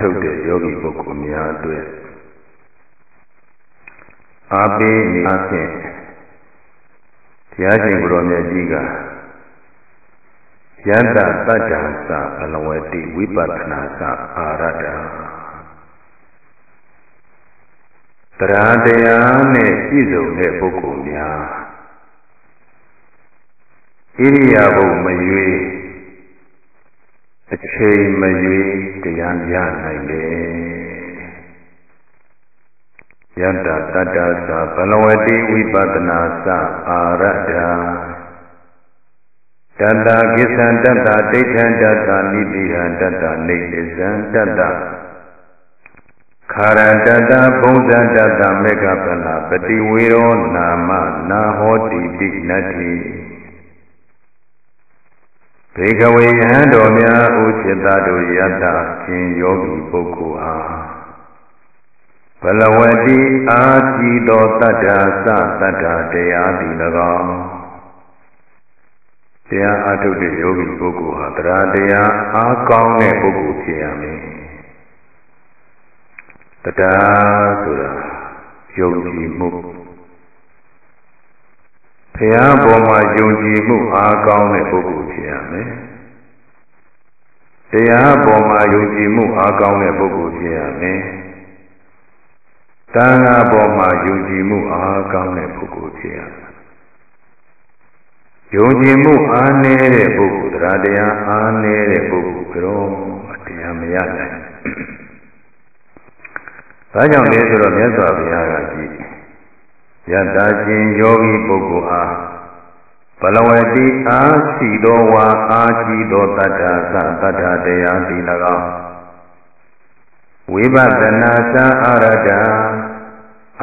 ထုတ်တဲ့ယောဂီပုဂ္ဂိုလ်များအတွက်အားပေးနေအဖြင့်ဘုရားရှင်ကိုယ်တော်မြတ်ကြီးကယန္တတတ္တသဘလဝတိဝိပဿနာသအာရတ္တတရားတရားနဲ့ပြည့်စုံတဲ့ပုဂ္ဂိုလ်များဣရိယာပုမရွေ အချိန်မရွေတရားရနိုင်တယ်ယတ္တတတ္တသဘလဝတိဝိပဿနာသအာရတ္တတတ္တကိစ္ဆံတတ္တဒိဋ္ဌံတတ္တနိတိဟံတတ္တနေတိဇံတတ္တခာရတတ္တဘုံဇံတတ္တမေဃပလပတိဝေရောနာမနာဟောတိတိနတ္တိ ဘေကဝေယံတော်များဥจิตတို့ယတ္တချင်းယောဂီပုဂ္ဂိုလ်အားဘလဝတိအာကြည်သောတတ္တာသတတ္တာတရားသည်၎င်းတရားအထုတ်တဲ့ယောဂီပုဂ္ဂိုလ်ဟာတရားတရားအားကောင်းတဲ့ပုဂ္ဂိုလ်ဖြစ်ရမယ်တရားဆိုတာယုံကြည်မှု ဘုရားပေါ်မှာယုံကြည်မှုအားကောင်းတဲ့ပုဂ္ဂိုလ်ဖြစ်ရမယ်တရားပေါ်မှာယုံကြည်မှုအားကောင်းတဲ့ပုဂ္ဂိုလ်ဖြစ်ရမယ်သံဃာပေါ်မှာယုံကြည်မှုအားကောင်းတဲ့ပုဂ္ဂိုလ်ဖြစ်ရမယ်။ယုံကြည်မှုအားနည်းတဲ့ပုဂ္ဂိုလ်တရားတရားအားနည်းတဲ့ပုဂ္ဂိုလ်ကတော့တရားမရနိုင်ဘူး။ဒါကြောင့်လဲဆိုတော့မြတ်စွာဘုရားကကြည့် ယတ္တာချင်းယောဂီပုဂ္ဂိုလ်အားဘလဝတိအားရှိသောဝါအားကြည့်သောတတ္ထာသတ္ထာတရားဒီ၎င်းဝိပဿနာသံအာရတ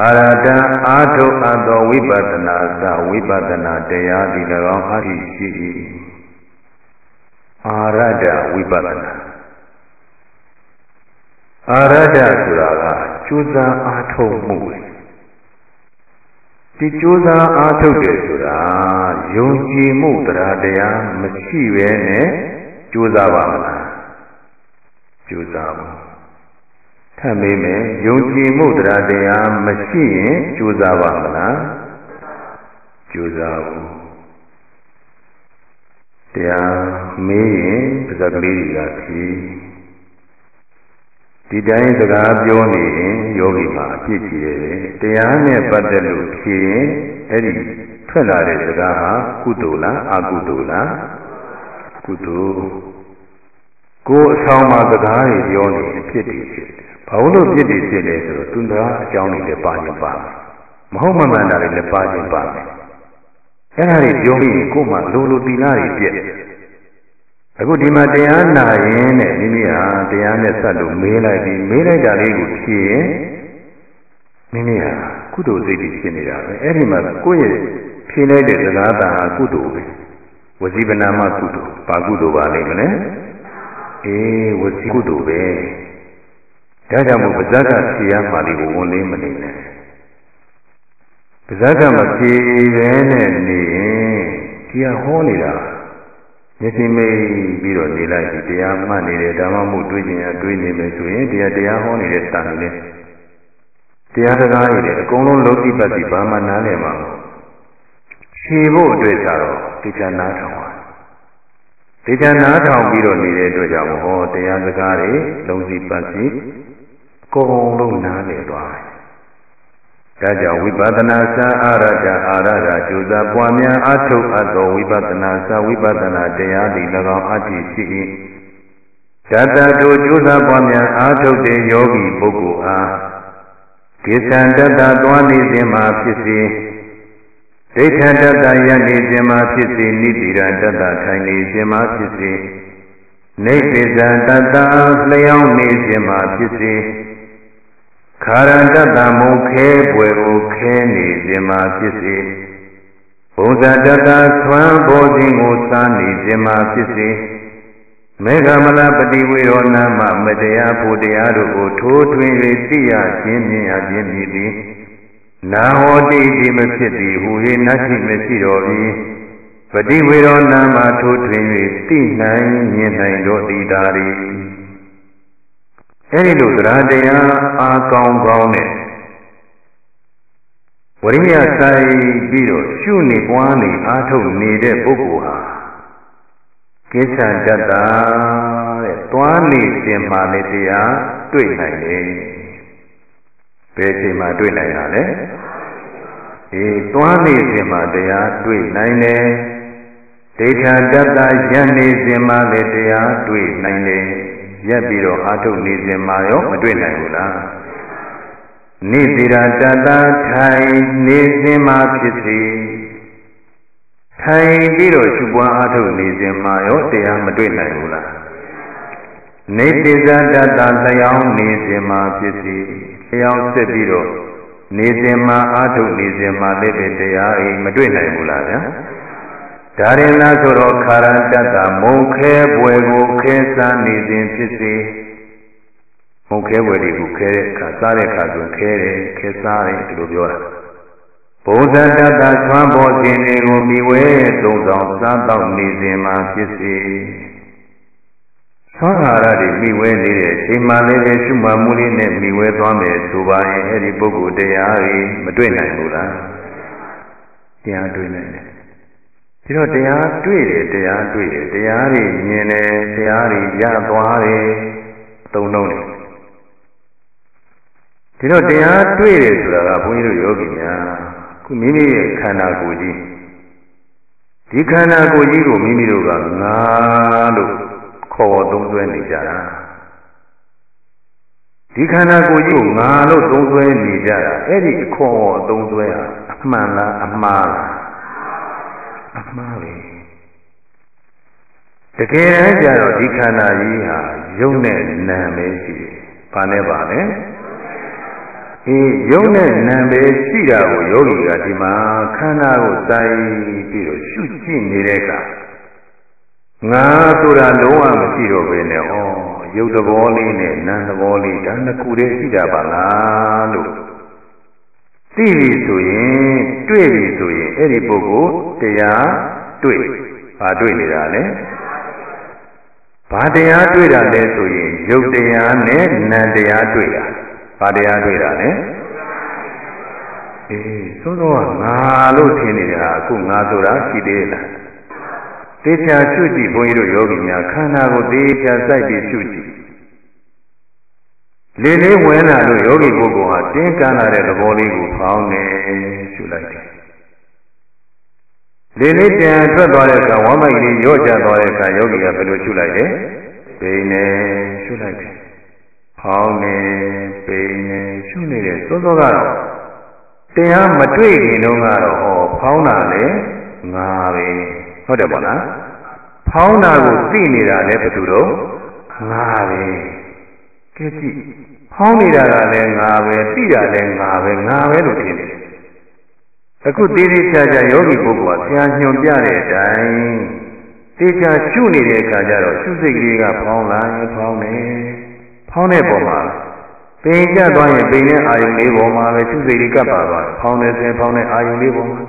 အာရတအာထုအပ်သောဝိပဿနာသဝိပဿနာတရားဒီ၎င်းအာရိရှိ၏အာရတဝိပဿနာအာရတဆိုတာကကျိုးစားအားထုတ်မှု ဒီကျိုးစားအားထုတ်တယ်ဆိုတာယုံကြည်မှုတရားတရားမရှိပဲနဲ့ကျိုးစားပါမလားကျိုးစားပါထပ်မေးမယ်ယုံကြည်မှုတရားတရားမရှိရင်ကြိုးစားပါမလားကြိုးစားဘူးတရားမေးရင်ပါဇက်ကလေးတွေကဖြေ ဒီတိုင်းစကားပြောနေရင်ယောဂီမှာအပြစ်ကြီးတယ်တရားနဲ့ပတ်သက်လို့ဖြေရင်အဲ့ဒီထွက်လာတဲ့စကားဟာကုသိုလ်လားအကုသိုလ်လားကုသိုလ်ကိုယ်အဆောင်မှာစကားတွေပြောနေအဖြစ်တည်ဖြစ်တယ်ဘာလို့ပြစ်တွေဖြစ်လဲဆိုတော့သူသားအကြောင်းတွေလည်းပါရင်ပါမဟုတ်မမှန်တာတွေလည်းပါရင်ပါမယ်အဲ့ဒါတွေပြောပြီးကိုယ်မှလိုလိုတီလာတွေပြက် အခုဒီမှာတရားနာရင်နဲ့မိမိဟာတရားနဲ့ဆက်လို့မေးလိုက်ပြီးမေးလိုက်တာလေးကိုဖြေရင်မိမိဟာကုသိုလ်စိတ်တွေဖြစ်နေတာပဲအဲ့ဒီမှာကိုယ့်ရဲ့ဖြေလိုက်တဲ့စကားသာဟာကုသိုလ်ပဲဝစီပနာမကုသိုလ်ဘာကုသိုလ်ပါလိမ့်မလဲအေးဝစီကုသိုလ်ပဲဒါကြောင့်မို့ပါဇက်ကဖြေရမှလေးကိုဝန်လေးမနေနဲ့ပါဇက်ကမဖြေပဲနဲ့နေရင်ဒီဟာဟောနေတာ မျက်စိမိတ်ပြီးတော့နေလိုက်ဒီတရားမှတ်နေတယ်ဓမ္မမှုတွေးကျင်ရတွေးနေမယ်ဆိုရင်တရားတရားဟောနေတဲ့တန်နေတရားစကားတွေအကုန်လုံးလုံးတိပတ်ပြီးဘာမှနားလည်မှာမဟုတ်ဖြေဖို့အတွက်ကြတော့တရားနာထောင်ပါတရားနာထောင်ပြီးတော့နေတဲ့အတွက်ကြောင့်ဟောတရားစကားတွေလုံးစီပတ်စီကုန်လုံးနားလည်သွားတယ်။ ဒါကြောင့်ဝိပဿနာစာအာရတအာရတာကျူစာပွားများအထုတ်အပ်သောဝိပဿနာစာဝိပဿနာတရားသည်၎င်းအတ္တိရှိ၏။တတတို့ကျူစာပွားများအထုတ်တဲ့ယောဂီပုဂ္ဂိုလ်အားကိသံတတသွားနေခြင်းမှာဖြစ်စေဒိဋ္ဌတတယနေခြင်းမှာဖြစ်စေနိတိရတတထိုင်နေခြင်းမှာဖြစ်စေနေတိဇံတတလျောင်းနေခြင်းမှာဖြစ်စေ ခါရန္တတမုခဲပွယ်ကိုခဲနေခြင်းမှာဖြစ်စေဘုဇတတသွမ်းဘောခြင်းကိုစားနေခြင်းမှာဖြစ်စေမေဃမလပတိဝေရောနာမမတရားဖို့တရားတို့ကိုထိုးထွင်း၍သိရခြင်းမြင်ရခြင်းမြည်သည်နာဟောတိတိမဖြစ်သည်ဟူ၍နတ်ရှိမရှိတော်၏ပတိဝေရောနာမထိုးထွင်း၍သိနိုင်မြင်နိုင်တော်သည်သာရီ အဲဒီလိုသရတရားအားကောင်းကောင်းနဲ့ဝရိယဆိုင်ပြီးတော့ရှုနေပွားနေအားထုတ်နေတဲ့ပုဂ္ဂိုလ်ဟာကိစ္စတတ်တာတဲ့သွားနေခြင်းမှလည်းတရားတွေ့နိုင်တယ်ဘယ်ချိန်မှတွေ့နိုင်တာလဲအေးသွားနေခြင်းမှတရားတွေ့နိုင်တယ်ဒိဋ္ဌတတ္တရနေခြင်းမှလည်းတရားတွေ့နိုင်တယ် ရက်ပြီးတော့အာထုတ်နေခြင်းမှရောမတွေ့နိုင်ဘူးလားနိတိရတတထိုင်နေခြင်းမှဖြစ်စေထိုင်ပြီးတော့ရှုပွားအားထုတ်နေခြင်းမှရောတရားမတွေ့နိုင်ဘူးလားနေတိဇတတလျောင်းနေခြင်းမှဖြစ်စေလျောင်းစစ်ပြီးတော့နေခြင်းမှအားထုတ်နေခြင်းမှလည်းပဲတရားအိမတွေ့နိုင်ဘူးလားဗျာ ဒါရင်လားဆိုတော့ခါရတတမုံခဲပွဲကိုခဲစားနေခြင်းဖြစ်စေမုံခဲပွဲတွေကိုခဲတဲ့အခါစားတဲ့အခါဆိုခဲတယ်ခဲစားတယ်ဒီလိုပြောတာဘုဇတတဆွမ်းပေါ်ခြင်းတွေကိုမိဝဲသုံးဆောင်စားတော့နေခြင်းမှာဖြစ်စေသောဟာရတွေမိဝဲနေတဲ့အချိန်မှလည်းပဲရှုမှတ်မှုလေးနဲ့မိဝဲသွားမယ်ဆိုပါရင်အဲ့ဒီပုဂ္ဂိုလ်တရားတွေမတွေ့နိုင်ဘူးလားတရားတွေ့နိုင်တယ် ဒီတော့တရားတွေ့တယ်တရားတွေ့တယ်တရားတွေမြင်တယ်တရားတွေရသွားတယ်သုံးလုံးတယ်ဒီတော့တရားတွေ့တယ်ဆိုတာကဘုန်းကြီးတို့ယောဂီများခုမိမိရဲ့ခန္ဓာကိုယ်ကြီးဒီခန္ဓာကိုယ်ကြီးကိုမိမိတို့ကငါလို့ခေါ်သုံးသွဲနေကြတာဒီခန္ဓာကိုယ်ကြီးကိုငါလို့သုံးသွဲနေကြတာအဲ့ဒီအခေါ်သုံးသွဲဟာအမှန်လားအမှားလား အမှားပဲတကယ်တမ်းကျတော့ဒီခန္ဓာကြီးဟာယုံနဲ့နာပဲရှိတယ်။ဘာနဲ့ပါလဲ။အေးယုံနဲ့နာပဲရှိတာကိုယောဂီကဒီမှာခန္ဓာကိုစိုက်ပြီးတော့ရှုကြည့်နေတဲ့အခါငါဆိုတာလုံးဝမရှိတော့ဘဲနဲ့ဩရုပ်သဘောလေးနဲ့နာမ်သဘောလေးဒါနှစ်ခုတည်းရှိတာပါလားလို့ သိပြီဆိုရင်တွေ့ပြီဆိုရင်အဲ့ဒီပုဂ္ဂိုလ်တရားတွေ့ဘာတွေ့နေတာလဲဘာတရားတွေ့တာလဲဆိုရင်ရုပ်တရားနဲ့နာမ်တရားတွေ့တာဘာတရားတွေ့တာလဲအေးသို့တော့ငါလို့ထင်နေတာအခုငါဆိုတာရှိသေးလားတေချာရှုကြည့်ဘုန်းကြီးတို့ယောဂီများခန္ဓာကိုတေချာစိုက်ပြီးရှုကြည့် လေလေးဝင်လာလို့ယောဂီပုဂ္ဂိုလ်ဟာတင်းကန်းလာတဲ့သဘောလေးကိုဖောင်းနေရှုလိုက်တယ်လေလေးတန်ထွက်သွားတဲ့အခါဝမ်းမိုက်လေးရော့ကျသွားတဲ့အခါယောဂီကဘယ်လိုရှုလိုက်လဲပိန်နေရှုလိုက်တယ်ဖောင်းနေပိန်နေရှုနေတဲ့သို့သောကတော့တရားမတွေ့ခင်တုန်းကတော့ဟောဖောင်းတာလေငါပဲဟုတ်တယ်ပေါ့လားဖောင်းတာကိုသိနေတာလည်းဘယ်သူတော့ငါပဲ ကဲကြည့်ဖောင်းနေတာကလည်းငါပဲသိတာလည်းငါပဲငါပဲလို့ထင်တယ်အခုတည်တည်ချာချာယောဂီပုဂ္ဂိုလ်ကဆရာညွှန်ပြတဲ့အတိုင်းတေချာရှုနေတဲ့အခါကျတော့ရှုစိတ်လေးကဖောင်းလာရင်ဖောင်းတယ်ဖောင်းတဲ့ပုံမှာပင်ကျသွားရင်ပင်နဲ့အာယုန်လေးပေါ်မှာပဲရှုစိတ်လေးကပ်ပါသွားဖောင်းတယ်ဆင်းဖောင်းတဲ့အာယုန်လေးပေါ်မှာ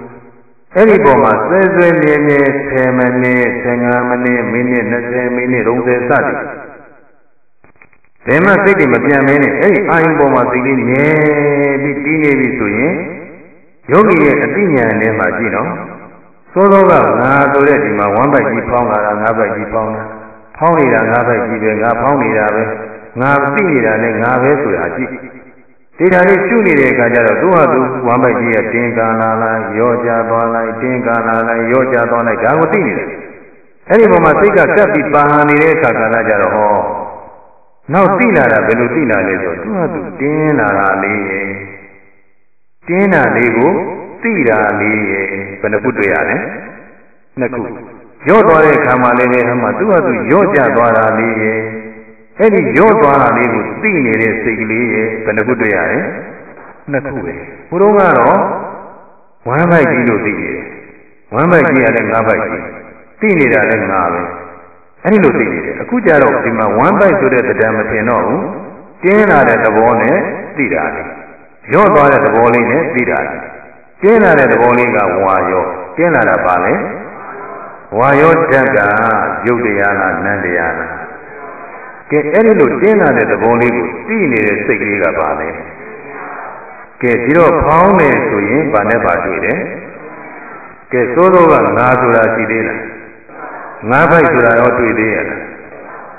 အဲ့ဒီပုံမှာဆွဲဆွဲမြဲမြဲ10မိနစ်15မိနစ်မိနစ်20မိနစ်30စသည် ဘယ်မှစိတ်တွေမပြန်မင်းနဲ့အဲ့ဒီအာယုံပေါ်မှာစိတ်လေးမြဲပြီးတည်နေပြီဆိုရင်ယောဂီရဲ့အသိဉာဏ်ထဲမှာကြည့်နော်သိုးသောကငါဆိုတဲ့ဒီမှာဝမ်းပိုက်ကြီးဖောင်းလာတာငါးပိုက်ကြီးဖောင်းတာဖောင်းနေတာငါးပိုက်ကြီးပဲငါဖောင်းနေတာပဲငါသိနေတာနဲ့ငါပဲဆိုတာကြည့်ဒီဓာတ်လေးရှုနေတဲ့အခါကျတော့သူ့ဟာသူဝမ်းပိုက်ကြီးရဲ့တင်းကာလာလိုက်ရောကြသွားလိုက်တင်းကာလာလိုက်ရောကြသွားလိုက်ဒါကိုသိနေတယ်အဲ့ဒီပုံမှာစိတ်ကကပ်ပြီးပါဟန်နေတဲ့အခါကလည်းကြတော့ဟော နောက်သိလာတာဘယ်လိုသိလာလဲဆိုသူ့ဟာသူတင်းလာတာလေးရဲ့တင်းတာလေးကိုသိတာလေးရဲ့ဘယ်နှခုတွေ့ရလဲနှစ်ခုရော့သွားတဲ့အခါမှာလည်းပဲဟမှာသူ့ဟာသူရော့ကျသွားတာလေးရဲ့အဲ့ဒီရော့သွားတာလေးကိုသိနေတဲ့စိတ်ကလေးရဲ့ဘယ်နှခုတွေ့ရလဲနှစ်ခုပဲဘုရုံးကတော့ဝမ်းပိုက်ကြီးလို့သိနေတယ်ဝမ်းပိုက်ကြီးကလည်းငါးပိုက်ကြီးသိနေတာလည်းငါပဲ အဲ့ဒီလိုသိနေတယ်အခုကျတော့ဒီမှာဝမ်းပိုက်ဆိုတဲ့တရားမထင်တော့ဘူးတင်းလာတဲ့သဘောနဲ့သိတာလေရော့သွားတဲ့သဘောလေးနဲ့သိတာလေတင်းလာတဲ့သဘောလေးကဝါရောတင်းလာတာပါလေဝါရောဓာတ်ကရုပ်တရားလားနံတရားလားကဲအဲ့ဒီလိုတင်းလာတဲ့သဘောလေးကိုသိနေတဲ့စိတ်လေးကပါလေကဲဒီတော့ဖောင်းတယ်ဆိုရင်ဗာနဲ့ဗာတွေ့တယ်ကဲသိုးသောကငါဆိုတာရှိသေးလား ငါဖိုက်ဆိုတာရောတွေ့သေးရလား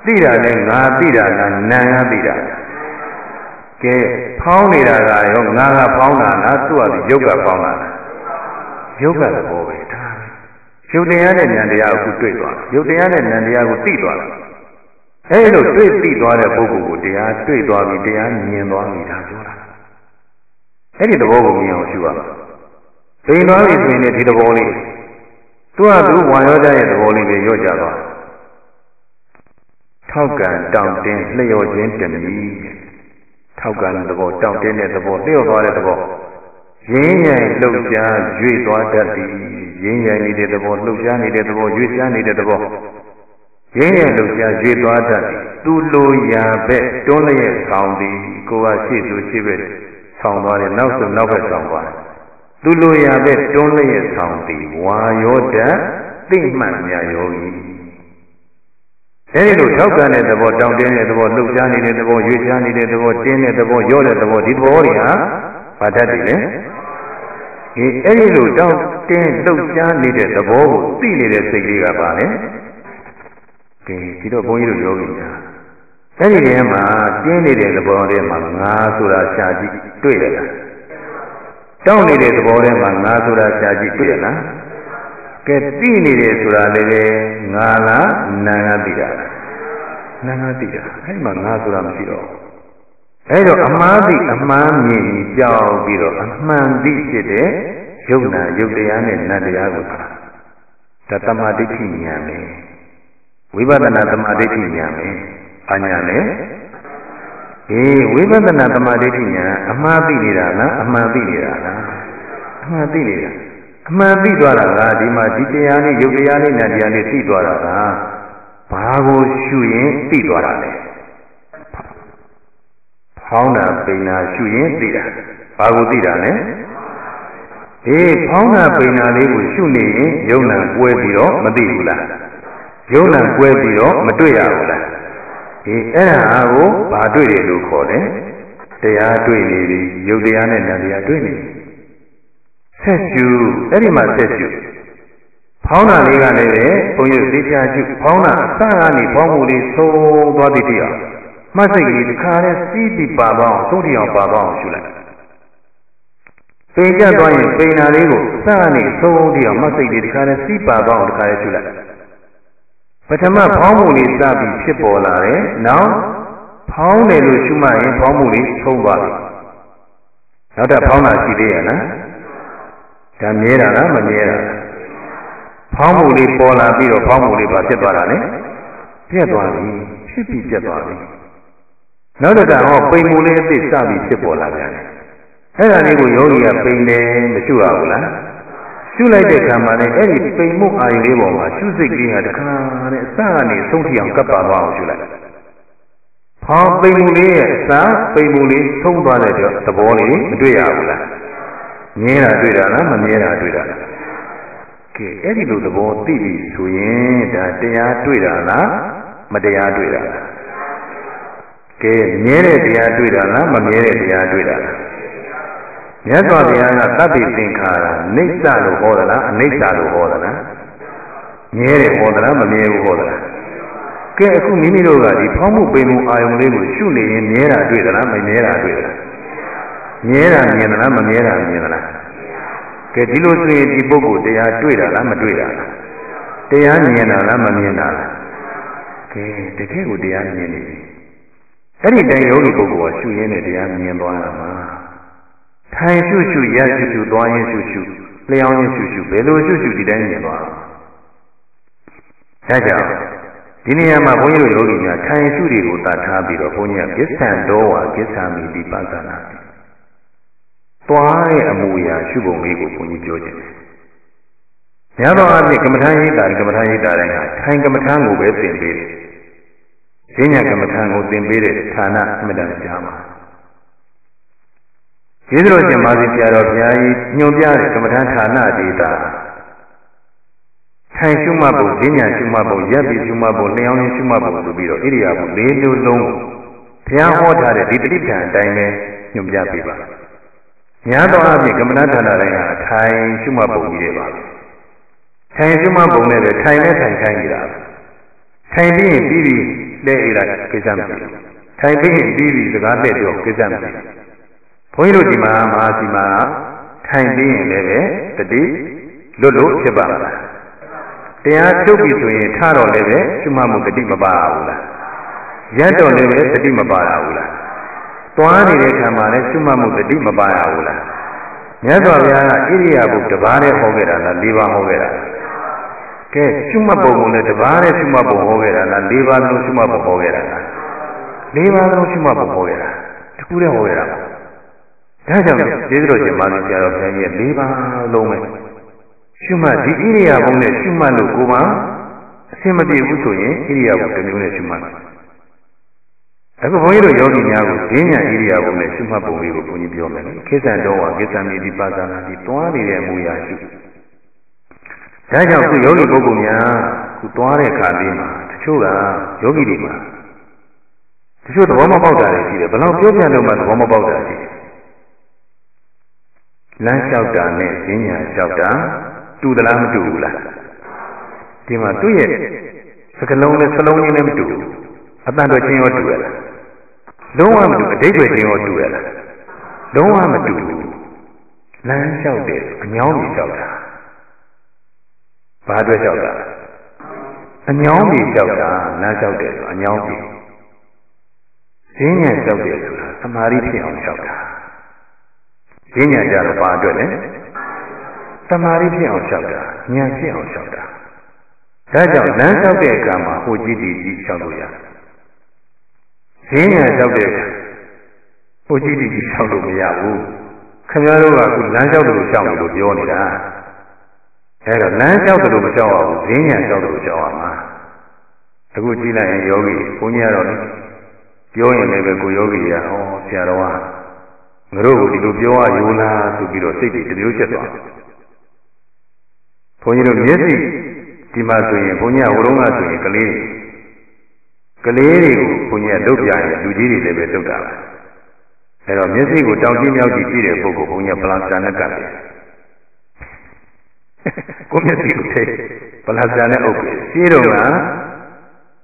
သိတာနဲ့ငါသိတာကနာငါသိတာကဲဖောင်းနေတာကရောငါကဖောင်းတာလားသူ့ဟာရုပ်ကဖောင်းတာလားရုပ်ကသဘောပဲဒါပဲရုပ်တရားနဲ့ဉာဏ်တရားကိုတွေ့သွားရုပ်တရားနဲ့ဉာဏ်တရားကိုသိသွားတယ်အဲဒီလိုတွေ့သိသွားတဲ့ပုဂ္ဂိုလ်ကိုတရားတွေ့သွားပြီတရားမြင်သွားပြီဒါပြောတာအဲ့ဒီသဘောကိုမြင်အောင်ရှုရမယ်ပိန်သွားပြီဆိုရင်ဒီသဘောလေး သူကသူဝါရောကြရဲ့သဘောလေးတွေရော့ကြသွားထောက်ကံတောင့်တင်းလျှော့ခြင်းတမီထောက်ကံတဲ့သဘောတောင့်တင်းတဲ့သဘောလျှော့သွားတဲ့သဘောရင်းရည်လှုပ်ရှားရွေ့သွားတတ်သည်ရင်းရည်နေတဲ့သဘောလှုပ်ရှားနေတဲ့သဘောရွေ့ရှားနေတဲ့သဘောရင်းရလှုပ်ရှားရွေ့သွားတတ်သည်သူလိုရာဘက်တွန်းလျက်ဆောင်သည်ကိုယ်ကရှေ့သူရှေ့ဘက်ဆောင်သွားတယ်နောက်ဆိုနောက်ဘက်ဆောင်သွားတယ် သူလိုရာဘက်တွန်းလျက်ဆောင်သည်ဝါယောတသိမှတ်မြယောဂီအဲဒီလိုထောက်ကန်တဲ့သဘောတောင်းတင်းတဲ့သဘောလှုပ်ရှားနေတဲ့သဘောရွေ့ရှားနေတဲ့သဘောတင်းတဲ့သဘောရော့တဲ့သဘောဒီသဘောတွေဟာဘာတတ်တယ်လဲဒီအဲ့ဒီလိုတောင်းတင်းလှုပ်ရှားနေတဲ့သဘောကိုသိနေတဲ့စိတ်ကလေးကပါလေကဲဒီတော့ဘုန်းကြီးတို့ယောဂီများအဲ့ဒီထဲမှာတင်းနေတဲ့သဘောထဲမှာငါဆိုတာရှားကြည့်တွေ့ရလား တောင်းနေတဲ့သဘောထဲမှာငါဆိုတာရှားကြည့်တွေ့ရလားကဲသိနေတယ်ဆိုတာလည်းပဲငါလားနာငါသိတာလားနာငါသိတာအဲ့မှာငါဆိုတာမရှိတော့အဲ့တော့အမှားသိအမှားမြင်ပြီးကြောက်ပြီးတော့အမှန်သိဖြစ်တဲ့ယုံနာယုတ်တရားနဲ့နတ်တရားကိုဒါတမဒိဋ္ဌိဉာဏ်ပဲဝိပဿနာတမဒိဋ္ဌိဉာဏ်ပဲအညာလေ အေးဝိပဿနာတမဒိဋ္ဌိဉာဏ်အမှားသိနေတာလားအမှန်သိနေတာလားအမှန်သိနေတာအမှန်သိသွားတာကဒီမှာဒီတရားလေးယုတ်တရားလေးနတ်တရားလေးသိသွားတာကဘာကိုရှုရင်သိသွားတာလဲဖောင်းတာပိန်တာရှုရင်သိတာဘာကိုသိတာလဲအေးဖောင်းတာပိန်တာလေးကိုရှုနေရင်ယုံနာကွဲပြီးတော့မသိဘူးလားယုံနာကွဲပြီးတော့မတွေ့ရဘူးလား အေးအဲ့ဒါကိုဘာတွေ့တယ်လို့ခေါ်လဲတရားတွေ့နေပြီယုတ်တရားနဲ့နံတရားတွေ့နေပြီဆက်ရှုအဲ့ဒီမှာဆက်ရှုဖောင်းတာလေးကလည်းပဲဘုန်းကြီးသိချာရှုဖောင်းတာအစကနေဖောင်းမှုလေးသုံးသွားသည်တရားမှတ်စိတ်ကလေးတစ်ခါတည်းစီးပြီးပါသွားအောင်သုံးတိအောင်ပါသွားအောင်ရှုလိုက်ပိန်ကြသွားရင်ပိန်နာလေးကိုအစကနေသုံးတိအောင်မှတ်စိတ်လေးတစ်ခါတည်းစီးပါသွားအောင်တစ်ခါတည်းရှုလိုက် ပထမဖောင်းမှုလေးစပြီးဖြစ်ပေါ်လာတယ်နောက်ဖောင်းတယ်လို့ရှုမှရင်ဖောင်းမှုလေးဆုံးသွားပြီနောက်တော့ဖောင်းတာရှိသေးရဲ့လားဒါမြဲတာလားမမြဲတာဖောင်းမှုလေးပေါ်လာပြီးတော့ဖောင်းမှုလေးပါဖြစ်သွားတာလေပြက်သွားပြီဖြစ်ပြီးပြက်သွားပြီနောက်တစ်ခါဟောပိန်မှုလေးအစ်စပြီးဖြစ်ပေါ်လာပြန်တယ်အဲ့ဒါလေးကိုယောဂီကပိန်တယ်မရှုရဘူးလား ရှုလိုက်တဲ့ခံမှာလည်းအဲ့ဒီပိန်မှုအာရုံလေးပေါ်မှာရှုစိတ်ကလေးဟာတခါနဲ့အစကနေဆုံးထအောင်ကပ်ပါသွားအောင်ရှုလိုက်ဖောင်းပိန်မှုလေးရဲ့အစပိန်မှုလေးဆုံးသွားတဲ့သဘောလေးမတွေ့ရဘူးလားမြင်တာတွေ့တာလားမမြင်တာတွေ့တာလားကဲအဲ့ဒီလိုသဘောသိပြီဆိုရင်ဒါတရားတွေ့တာလားမတရားတွေ့တာလားကဲမြဲတဲ့တရားတွေ့တာလားမမြဲတဲ့တရားတွေ့တာလား မြတ်စွာဘုရားကသဗ္ဗေသင်္ခါရနိစ္စလို့ဟောသလားအနိစ္စလို့ဟောသလားမြဲတယ်ဟောသလားမမြဲဘူးဟောသလားကဲအခုမိမိတို့ကဒီဖောင်းမှုပိန်မှုအာယုံလေးကိုရှုနေရင်မြဲတာတွေ့သလားမမြဲတာတွေ့သလားမြဲတာမြင်သလားမမြဲတာမြင်သလားကဲဒီလိုဆိုရင်ဒီပုဂ္ဂိုလ်တရားတွေ့တာလားမတွေ့တာလားတရားမြင်တာလားမမြင်တာလားကဲတကယ်ကိုတရားမြင်နေပြီအဲ့ဒီတိုင်ယောဂီပုဂ္ဂိုလ်ကရှုရင်းနဲ့တရားမြင်သွားတာမှာ ထိုင်ရှုရှုရရှုရှုသွားရင်ရှုရှုလျှောင်းရင်ရှုရှုဘယ်လိုရှုရှုဒီတိုင်းမြင်သွားတာဒါကြောင့်ဒီနေရာမှာဘုန်းကြီးတို့ယောဂီများထိုင်ရှုတွေကိုသတ်ထားပြီးတော့ဘုန်းကြီးကကိစ္ဆံတော်ဝါကိစ္ဆာမိတိပသနာသွားတဲ့အမူအရာရှုပုံလေးကိုဘုန်းကြီးပြောခြင်းတယ်။များသောအားဖြင့်ကမ္မထာရိပ်တာကမ္မထာရိပ်တာတိုင်းဟာထိုင်ကမ္မထာကိုပဲသင်ပေးတယ်။ဈဉ္ညာကမ္မထာကိုသင်ပေးတဲ့ဌာနအမြဲတမ်းကြားမှာ ကျေးဇူးတော်ရှင်မာသီဆရာတော်ဘုရားကြီးညွှန်ပြတဲ့ကမ္မထာဌာနဒေတာထိုင်ရှုမှတ်ဖို့ဈဉ္ညာရှုမှတ်ဖို့ရပ်ပြီးရှုမှတ်ဖို့လျှောင်းရင်းရှုမှတ်ဖို့ဆိုပြီးတော့ဣရိယာပုလေးမျိုးလုံးဘုရားဟောထားတဲ့ဒီတတိပ္ပံအတိုင်းပဲညွှန်ပြပေးပါညာတော်အပြင်ကမ္မဋ္ဌာန်းတိုင်းကထိုင်ရှုမှတ်ပုံကြီးတွေပါထိုင်ရှုမှတ်ပုံနဲ့ပဲထိုင်နဲ့ထိုင်ခိုင်းနေတာထိုင်ပြီးရင်ပြီးပြီးလက်အိလိုက်ကိစ္စမရှိဘူးထိုင်ပြီးရင်ပြီးပြီးစကားလက်ပြောကိစ္စမရှိဘူး ဘုန်းကြီးတို့ဒီမှာမဟာစီမာထိုင်ပြီးရင်လည်းပဲတတိလွတ်လို့ဖြစ်ပါလားတရားထုတ်ပြီဆိုရင်ထတော့လည်းပဲရှုမှတ်မှုတတိမပါဘူးလားရက်တော့လည်းပဲတတိမပါဘူးလားသွားနေတဲ့ခံမှာလည်းရှုမှတ်မှုတတိမပါဘူးလားမြတ်စွာဘုရားကဣရိယာပုတပါးနဲ့ဟောခဲ့တာလား၄ပါးဟောခဲ့တာကဲရှုမှတ်ပုံကိုလည်းတပါးနဲ့ရှုမှတ်ပုံဟောခဲ့တာလား၄ပါးလုံးရှုမှတ်ပုံဟောခဲ့တာလား၄ပါးလုံးရှုမှတ်ပုံဟောခဲ့တာတခုတည်းဟောခဲ့တာ ဒါကြောင့်ကျေးဇူးတော်ရှင်မာသီဆရာတော်ဘုရားကြီးက၄ပါးလုံးပဲရှုမှတ်ဒီဣရိယာပုနဲ့ရှုမှတ်လို့ကိုယ်ပါအဆင်မပြေဘူးဆိုရင်ဣရိယာပုတစ်မျိုးနဲ့ရှုမှတ်အခုဘုန်းကြီးတို့ယောဂီများကိုဈဉ္ညာဣရိယာပုနဲ့ရှုမှတ်ပုံလေးကိုဘုန်းကြီးပြောမယ်နော်ခေသံတော်ဝါခေသံမိတိပါဇာနာတိတွားနေတဲ့အမူအရာရှုဒါကြောင့်ခုယောဂီပုဂ္ဂိုလ်များခုတွားတဲ့ခါလေးမှာတချို့ကယောဂီတွေမှာတချို့သဘောမပေါက်တာတွေရှိတယ်ဘယ်တော့ပြောပြလို့မှသဘောမပေါက်တာရှိတယ် လမ်းလျှောက်တာနဲ့ဈဉ္ညာလျှောက်တာတူသလားမတူဘူးလားဒီမှာသူ့ရဲ့စကလုံးနဲ့စလုံးချင်းလည်းမတူဘူးအတန်တော်ချင်းရောတူရလားလုံးဝမတူအတိတ်တွေချင်းရောတူရလားလုံးဝမတူဘူးလမ်းလျှောက်တယ်အညောင်းကြီးလျှောက်တာဘာအတွက်လျှောက်တာအညောင်းကြီးလျှောက်တာလမ်းလျှောက်တယ်ဆိုအညောင်းကြီးဈဉ္ညာလျှောက်တယ်ဆိုတာသမာဓိဖြစ်အောင်လျှောက်တာ ဈဉ္ညာကြတော့ဘာအတွက်လဲသမာဓိဖြစ်အောင်လျှောက်တာဉာဏ်ဖြစ်အောင်လျှောက်တာဒါကြောင့်လမ်းလျှောက်တဲ့အခါမှာဟိုကြည့်ကြည့်ကြည့်လျှောက်လို့ရတယ်ဈဉ္ညာလျှောက်တဲ့အခါဟိုကြည့်ကြည့်ကြည့်လျှောက်လို့မရဘူးခင်ဗျားတို့ကအခုလမ်းလျှောက်တယ်လို့လျှောက်တယ်လို့ပြောနေတာအဲတော့လမ်းလျှောက်တယ်လို့မလျှောက်အောင်ဈဉ္ညာလျှောက်တယ်လို့လျှောက်အောင်မှာအခုကြည့်လိုက်ရင်ယောဂီဘုန်းကြီးကတော့ပြောရင်လည်းပဲကိုယောဂီကဩဆရာတော်က ငါတို့ကိုဒီလိုပြောရယူလားဆိုပြီးတော့စိတ်တွေတမျိုးချက်သွားဘုန်းကြီးတို့မျက်စိဒီမှာဆိုရင်ဘုန်းကြီးကဟိုတုန်းကဆိုရင်ကလေးကလေးတွေကိုဘုန်းကြီးကလုတ်ပြရင်လူကြီးတွေလည်းပဲလုတ်တာပါအဲတော့မျက်စိကိုတောင်ကြည့်မြောက်ကြည့်ကြည့်တဲ့ပုဂ္ဂိုလ်ဘုန်းကြီးကပလန်စတာနဲ့ကပ်တယ်ကိုမျက်စိကိုထိပလန်စတာနဲ့အုပ်တယ်ရှင်းတော့က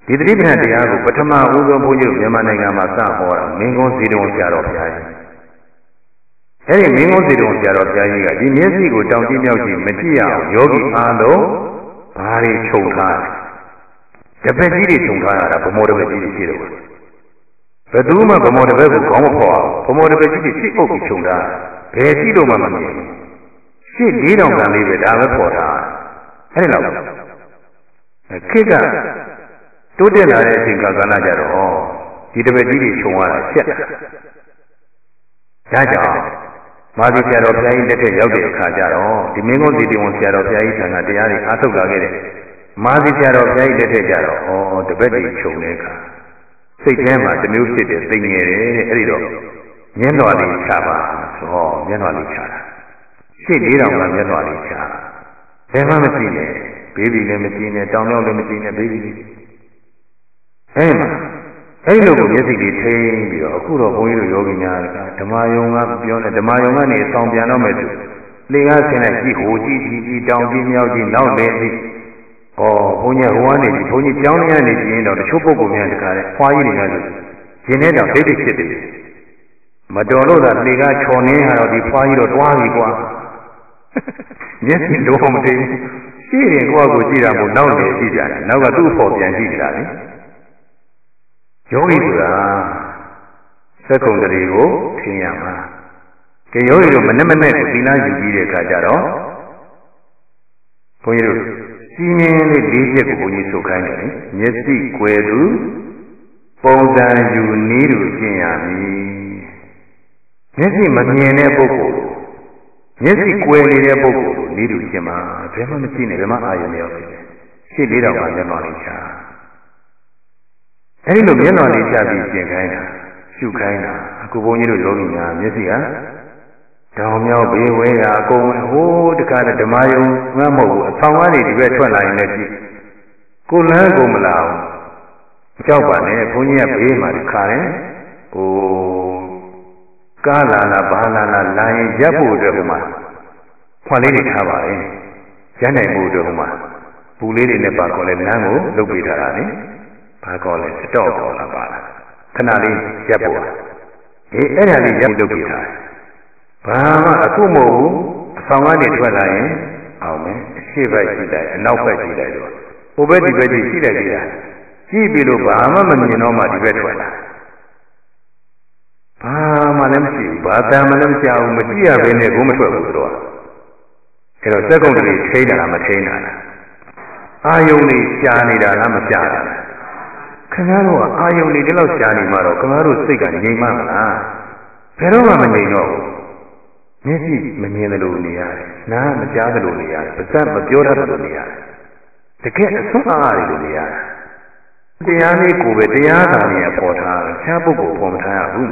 ဒီတိပ္ပံတရားကိုပထမဦးဆုံးဘုန်းကြီးတို့မြန်မာနိုင်ငံမှာစဟောတာမင်းကုန်းဇီတော်ဆရာတော်ဘုရားကြီး အဲဒီမင်းကုန်းစီတော်ဆရာတော်ဘုရားကြီးကဒီမျက်စိကိုတောင်ကြည့်မြောက်ကြည့်မကြည့်ရအောင်ယောဂီအားလုံးဘာတွေခြုံထားလဲတပည့်ကြီးတွေခြုံထားရတာဗမောတပည့်ကြီးတွေရှိတယ်ဘယ်သူမှဗမောတပည့်ကိုခေါင်းမဖော်အောင်ဗမောတပည့်ကြီးတွေစိတ်အုပ်ပြီးခြုံထားဘယ်ကြည့်လို့မှမမြင်ဘူးရှစ်လေးတောင်ကလေးပဲဒါပဲဖော်ထားအဲဒီလောက်ခေတ်ကတိုးတက်လာတဲ့အချိန်ကာလကြတော့ဒီတပည့်ကြီးတွေခြုံရတာချက်ဒါကြောင့် မာသီဆရာတော်ဘုရားကြီးလက်ထက်ရောက်တဲ့အခါကျတော့ဒီမင်းကုန်းစီတီဝန်ဆရာတော်ဘုရားကြီးထံကတရားတွေအားထုတ်လာခဲ့တဲ့မာသီဆရာတော်ဘုရားကြီးလက်ထက်ကျတော့ဩတပည့်တွေခြုံတဲ့အခါစိတ်ထဲမှာတမျိုးဖြစ်တယ်သိငယ်တယ်အဲ့ဒီတော့မျက်နှာလေးချပါဆိုဟောမျက်နှာလေးချတာရှစ်လေးတောင်ကမျက်နှာလေးချဘယ်မှမကြည့်နဲ့ဘေးဘီလည်းမကြည့်နဲ့တောင်မြောက်လည်းမကြည့်နဲ့ဘေးဘီလေးအဲ့မှာ အဲ့လိုကိုမျက်စိလေးထိန်းပြီးတော့အခုတော့ဘုန်းကြီးတို့ယောဂီများကဓမ္မယုံကပြောနေဓမ္မယုံကနေဆောင်ပြန်တော့မယ်သူလေကားဆင်းလိုက်ကြည့်ဟိုကြည့်ကြည့်ကြည့်တောင်ကြည့်မြောက်ကြည့်နောက်လည်းကြည့်ဩဘုန်းကြီးဟိုကနေကြည့်ဘုန်းကြီးကြောင်းရနေကြည့်ရင်တော့တချို့ပုဂ္ဂိုလ်များတခါလဲခွားကြီးတွေကဆိုရှင်တဲ့တောင်ဒိဋ္ဌိဖြစ်တယ်မတော်လို့သာလေကားချော်နေဟာတော့ဒီခွားကြီးတော့တွားပြီကွာမျက်စိတော့မသိဘူးရှိရင်ကိုယ့်အကိုကြည့်တာမို့နောက်လည်းကြည့်ကြတယ်နောက်ကသူ့ဖို့ပြန်ကြည့်ကြတာလေ ယောဂီဆိုတာသက္ကုံတရေကိုထင်ရမှာကဲယောဂီတို့မနဲ့မနဲ့ကိုသီလယူပြီးတဲ့အခါကျတော့ဘုန်းကြီးတို့စီမင်းလေး၄ချက်ကိုဘုန်းကြီးဆိုခိုင်းတယ်မျက်စိကွယ်သူပုံစံယူနည်းသူကျင့်ရမည်မျက်စိမမြင်တဲ့ပုဂ္ဂိုလ်မျက်စိကွယ်နေတဲ့ပုဂ္ဂိုလ်ကိုနည်းသူကျင့်မှာဘယ်မှမကြည့်နဲ့ဘယ်မှအာရုံမရောက်ဘူးရှစ်လေးတော်မှာမျက်မှောက်လေးချာ အဲဒီလိုမျက်နှာလေးချပြီးပြင်ခိုင်းတာရှုခိုင်းတာအခုဘုန်းကြီးတို့ယောဂီများမျက်စိကတောင်မြောက်ဘေးဝဲရအကုန်ဟိုးတခါတဓမ္မယုံငတ်မဟုတ်ဘူးအဆောင်ကနေဒီဘက်ထွက်လာရင်လည်းကြည့်ကိုလန်းကိုမလာဘူးကြောက်ပါနဲ့ဘုန်းကြီးကဘေးမှာခါတယ်ဟိုကားလာလာဘာလာလာလာရင်ရပ်ဖို့အတွက်ဟိုမှာဖွာလေးတွေထားပါလေရနိုင်ဖို့အတွက်ဟိုမှာဘူးလေးတွေနဲ့ပါခေါ်လဲလမ်းကိုလုတ်ပေးထားတာလေ ဘာခေါ်လဲစတော့ခေါ်လာပါလားခဏလေးရပ်ဖို့အေးအဲ့ဒါလေးရပ်လုတ်ပေးထားတယ်ဘာမှအခုမဟုတ်ဘူးအဆောင်ကနေထွက်လာရင်အောင်မယ်အရှိဘက်ရှိတယ်အနောက်ဘက်ရှိတယ်လို့ဟိုဘက်ဒီဘက်ရှိတယ်ကြီးတာကြည့်ပြီလို့ဘာမှမမြင်တော့မှဒီဘက်ထွက်လာဘာမှလည်းမရှိဘူးဘာတမ်းမှလည်းမကြောက်ဘူးမကြည့်ရဘဲနဲ့ကိုမထွက်ဘူးဆိုတော့အဲ့တော့စက်ကုန်တွေထိန်းတာမထိန်းတာလားအာယုန်တွေရှားနေတာလားမရှားတာလား ခင်ဗျားတို့ကအာယုန်တွေဒီလောက်ရှားနေမှတော့ခင်ဗျားတို့စိတ်ကငြိမ်မှမလားဘယ်တော့မှမငြိမ်တော့ဘူးမျက်စိမမြင်သလိုနေရတယ်နားမကြားသလိုနေရတယ်ပါးစပ်မပြောတတ်သလိုနေရတယ်တကယ်အဆုံးအားတွေလိုနေရတယ်တရားလေးကိုပဲတရားသာနေပေါ်ထားတယ်ဆရာပုဂ္ဂိုလ်ပေါ်မထားရဘူး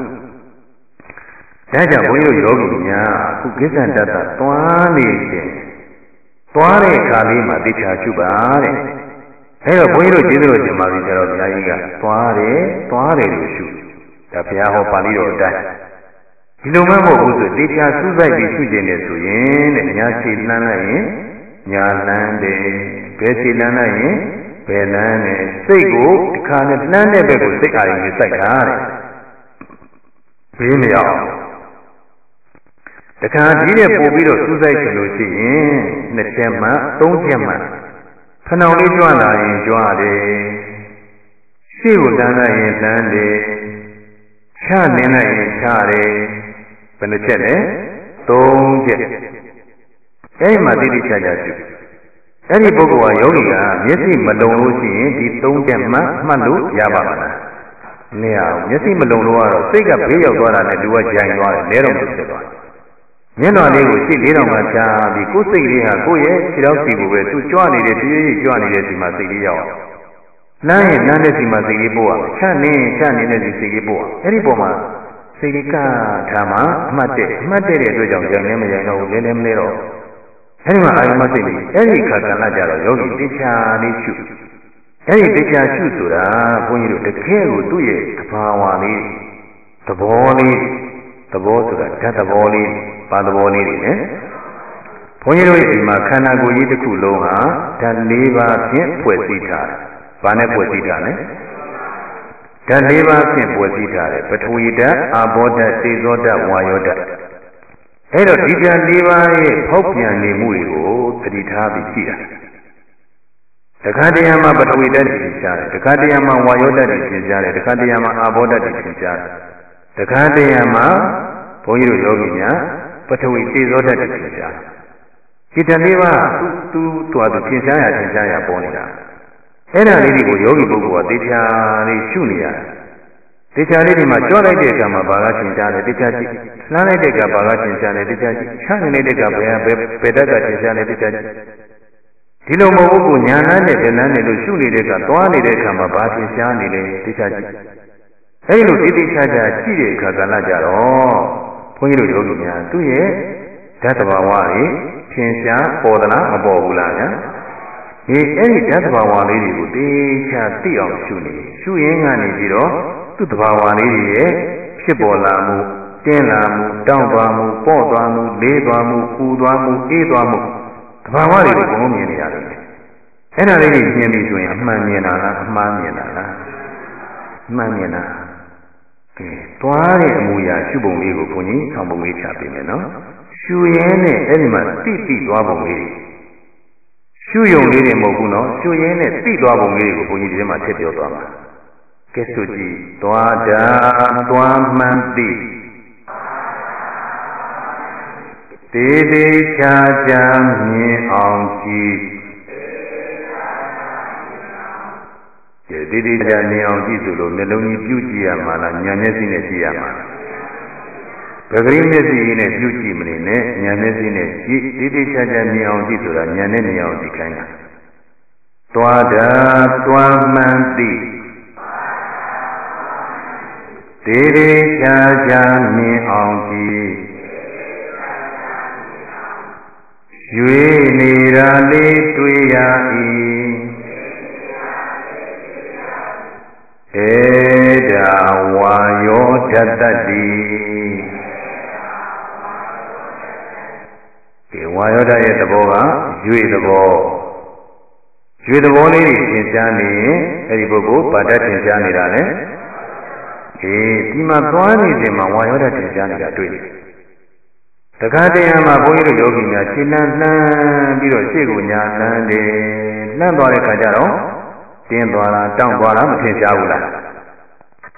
ဒါကြောင့်ဘုန်းကြီးတို့ယောဂီများအခုကိစ္စတတ်တာသွားနေခြင်းသွားတဲ့အခါလေးမှာသိချာရှုပါတဲ့ အဲတော့ဘုန်းကြီးတို့ကျေးဇူးတော်ရှင်ပါပြီဆရာတော်ဘုရားကြီးကသွားတယ်သွားတယ်လို့ရှုဒါဘုရားဟောပါဠိတော်အတိုင်းဒီလိုမှမဟုတ်ဘူးဆိုတေချာစူးစိုက်ပြီးရှုကျင်တယ်ဆိုရင်တဲ့ညာစီလန်းလိုက်ရင်ညာလန်းတယ်ဘယ်စီလန်းလိုက်ရင်ဘယ်လန်းတယ်စိတ်ကိုဒီခါနဲ့လှမ်းတဲ့ဘက်ကိုစိတ်အာရုံနဲ့စိုက်တာတဲ့ဘေးမရအောင်တခါဒီတဲ့ပို့ပြီးတော့စူးစိုက်ချင်လို့ရှိရင်နှစ်ချက်မှသုံးချက်မှ ခဏလေးကြွလာရင်ကြွတယ်ရှေ့ကိုတန်းလိုက်ရင်တန်းတယ်ချနေလိုက်ရင်ချတယ်ဘယ်နှချက်လဲသုံးချက်အဲဒီမှာတိတိကျကျရှိအဲ့ဒီပုဂ္ဂိုလ်ကယောဂီကမျက်စိမလုံလို့ရှိရင်ဒီသုံးချက်မှမှတ်လို့ရပါမလားမရဘူးမျက်စိမလုံလို့ကတော့စိတ်ကဘေးရောက်သွားတာနဲ့လူကကြိုင်သွားတယ်လဲတော့မဖြစ်သွားဘူး မျက်နှာလေးကိုရှစ်လေးတော်မှချာပြီးကိုယ်စိတ်လေးဟာကိုယ့်ရဲ့ခြေထောက်စီကိုပဲသူကြွနေတဲ့တည်းကြွနေတဲ့ဒီမှာစိတ်လေးရောက်လမ်းရဲ့လမ်းတဲ့စီမှာစိတ်လေးပို့ရချနေချနေတဲ့စီစိတ်လေးပို့ရအဲ့ဒီပုံမှာစိတ်လေးကထားမှအမှတ်တဲ့အမှတ်တဲ့အတွက်ကြောင့်ကြံနေမကြံတော့ဘူးလဲလဲမလဲတော့အဲ့ဒီမှာအာယမစိတ်လေးအဲ့ဒီခါကဏ္ဍကြတော့ယောဂီတေချာလေးရှုအဲ့ဒီတေချာရှုဆိုတာဘုန်းကြီးတို့တကယ်ကိုသူ့ရဲ့သဘာဝလေးသဘောလေးသဘောဆိုတာဓာတ်သဘောလေး ပါသဘောလေးတွေနဲ့ဘုန်းကြီးတို့ဒီမှာခန္ဓာကိုယ်ကြီးတစ်ခုလုံးဟာဓာတ်၄ပါးဖြင့်ဖွဲ့စည်းထားတယ်။ဘာနဲ့ဖွဲ့စည်းထားလဲ။ဓာတ်၄ပါးဖြင့်ဖွဲ့စည်းထားတယ်။ပထဝီဓာတ်၊အာဘောဓာတ်၊သေဇောဓာတ်၊ဝါယောဓာတ်။အဲတော့ဒီဓာတ်၄ပါးရဲ့ဖောက်ပြန်နေမှုတွေကိုသတိထားပြီးကြည့်တာ။တခါတရံမှာပထဝီဓာတ်တွေသင်ကြားတယ်။တခါတရံမှာဝါယောဓာတ်တွေသင်ကြားတယ်။တခါတရံမှာအာဘောဓာတ်တွေသင်ကြားတယ်။တခါတရံမှာဘုန်းကြီးတို့ယောဂီများ ပထဝီသေဇောဓာတ်တွေသင်ကြားတယ်။ဒီတလေးပါသူသူ့တော်သူသင်ကြားရသင်ကြားရပေါ်နေတာ။အဲ့ဒါလေးတွေကိုယောဂီပုဂ္ဂိုလ်ကသေချာလေးရှုနေရတယ်။သေချာလေးဒီမှာကြွလိုက်တဲ့အခါမှာဘာကသင်ကြားလဲသေချာကြည့်။လှမ်းလိုက်တဲ့အခါဘာကသင်ကြားလဲသေချာကြည့်။ချနေတဲ့အခါဘယ်ဘယ်ဘယ်တက်ကသင်ကြားလဲသေချာကြည့်။ဒီလိုမဟုတ်ဘူးညာလန်းနဲ့ဗလန်းနဲ့လို့ရှုနေတဲ့အခါသွားနေတဲ့အခါမှာဘာသင်ကြားနေလဲသေချာကြည့်။အဲဒီလိုသေသေချာချာကြည့်တဲ့အခါကလည်းကြတော့ ဘုန်းကြီးတို့ယောဂီများသူ့ရဲ့ဓာတ်တဘာဝတွေထင်ရှားပေါ်သလားမပေါ်ဘူးလားညာဒီအဲ့ဒီဓာတ်တဘာဝလေးတွေကိုတေချာသိအောင်ရှုနေရှုရင်းကနေပြီးတော့သူ့တဘာဝလေးတွေရဲ့ဖြစ်ပေါ်လာမှုတင်းလာမှုတောင့်သွားမှုပေါ့သွားမှုလေးသွားမှုပူသွားမှုအေးသွားမှုတဘာဝတွေကိုဘုံမြင်နေရတယ်အဲ့ဒါလေးတွေမြင်ပြီဆိုရင်အမှန်မြင်တာလားအမှားမြင်တာလားအမှန်မြင်တာ ကဲသွားတဲ့အမူအရာရှုပုံလေးကိုဘုန်းကြီးဆောင်းပုံလေးချပေးမယ်နော်ရှူရဲနဲ့အဲ့ဒီမှာတိတိသွားပုံလေးရှူယုံလေးတွေမဟုတ်ဘူးနော်ရှူရဲနဲ့တိသွားပုံလေးကိုဘုန်းကြီးဒီထဲမှာထည့်ပြောသွားမှာကဲဆိုကြည့်သွားတာသွားမှန်တိတေသေးချာချာမြင်အောင်ကြည့် ကဲတေသေးချာမြင်အောင်ကြည့်ဆိုလို့နှလုံးကြီးပြုကြည့်ရမှာလားညာမျက်စိနဲ့ကြည့်ရမှာလားပဂရိမျက်စိနဲ့ပြုကြည့်မနေနဲ့ညာမျက်စိနဲ့ကြည့်တိတိကျကျမြင်အောင်ကြည့်ဆိုတာညာနဲ့မြင်အောင်ကြည့်ခိုင်းတာသွားတာသွားမှန်သိတေတေချာချာမြင်အောင်ကြည့်ရွေနေတာလေးတွေ့ရ၏ ဧဒါဝါယောဓတ္တတိဒီဝါယောဓရဲ့သဘောကရွေသဘောရွေသဘောလေးထင်ရှားနေရင်အဲ့ဒီပုဂ္ဂိုလ်ဗာတတ်ထင်ရှားနေတာလေအေးဒီမှာသွားနေစဉ်မှာဝါယောဓထင်ရှားနေတာတွေ့တယ်တခါတည်းမှာဘုန်းကြီးတို့ယောဂီများရှင်းလန်းလှမ်းပြီးတော့ရှေ့ကိုညာလှမ်းတယ်လှမ်းသွားတဲ့ခါကျတော့တ င်းသွားတာတောင့်သွားတာမထင်ရှားဘူးလား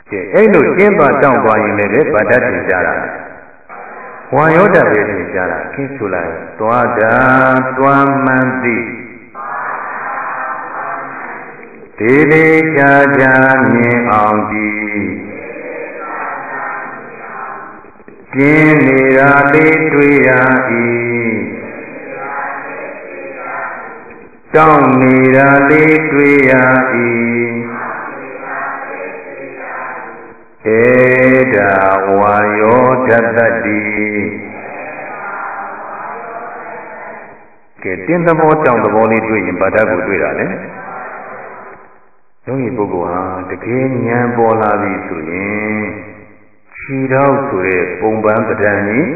ကဲအဲ့လိုတင်းသွားတောင့်သွားရင်လည်းဗတ်တတ်ထင်ရှားတာဝါယောဓပဲထင်ရှားတာခင်းဆိုလိုက်သွားတာတွမ်းမှန်သည်ဒေဒေချာချာမြင်အောင်ကြည်ကျင်းနေတာလေးတွေ့ရ၏ တောင်းနေတာလေးတွေ့ရ၏ဧဒါဝါယောဓတ္တတိကဲတင်းသဘောတောင်းသဘောလေးတွေ့ရင်ဗာဒကိုတွေ့တာလေယောဂီပုဂ္ဂိုလ်ဟာတကယ်ဉာဏ်ပေါ်လာပြီဆိုရင်ခြေတော့ဆိုတဲ့ပုံပန်းပဒံကြီး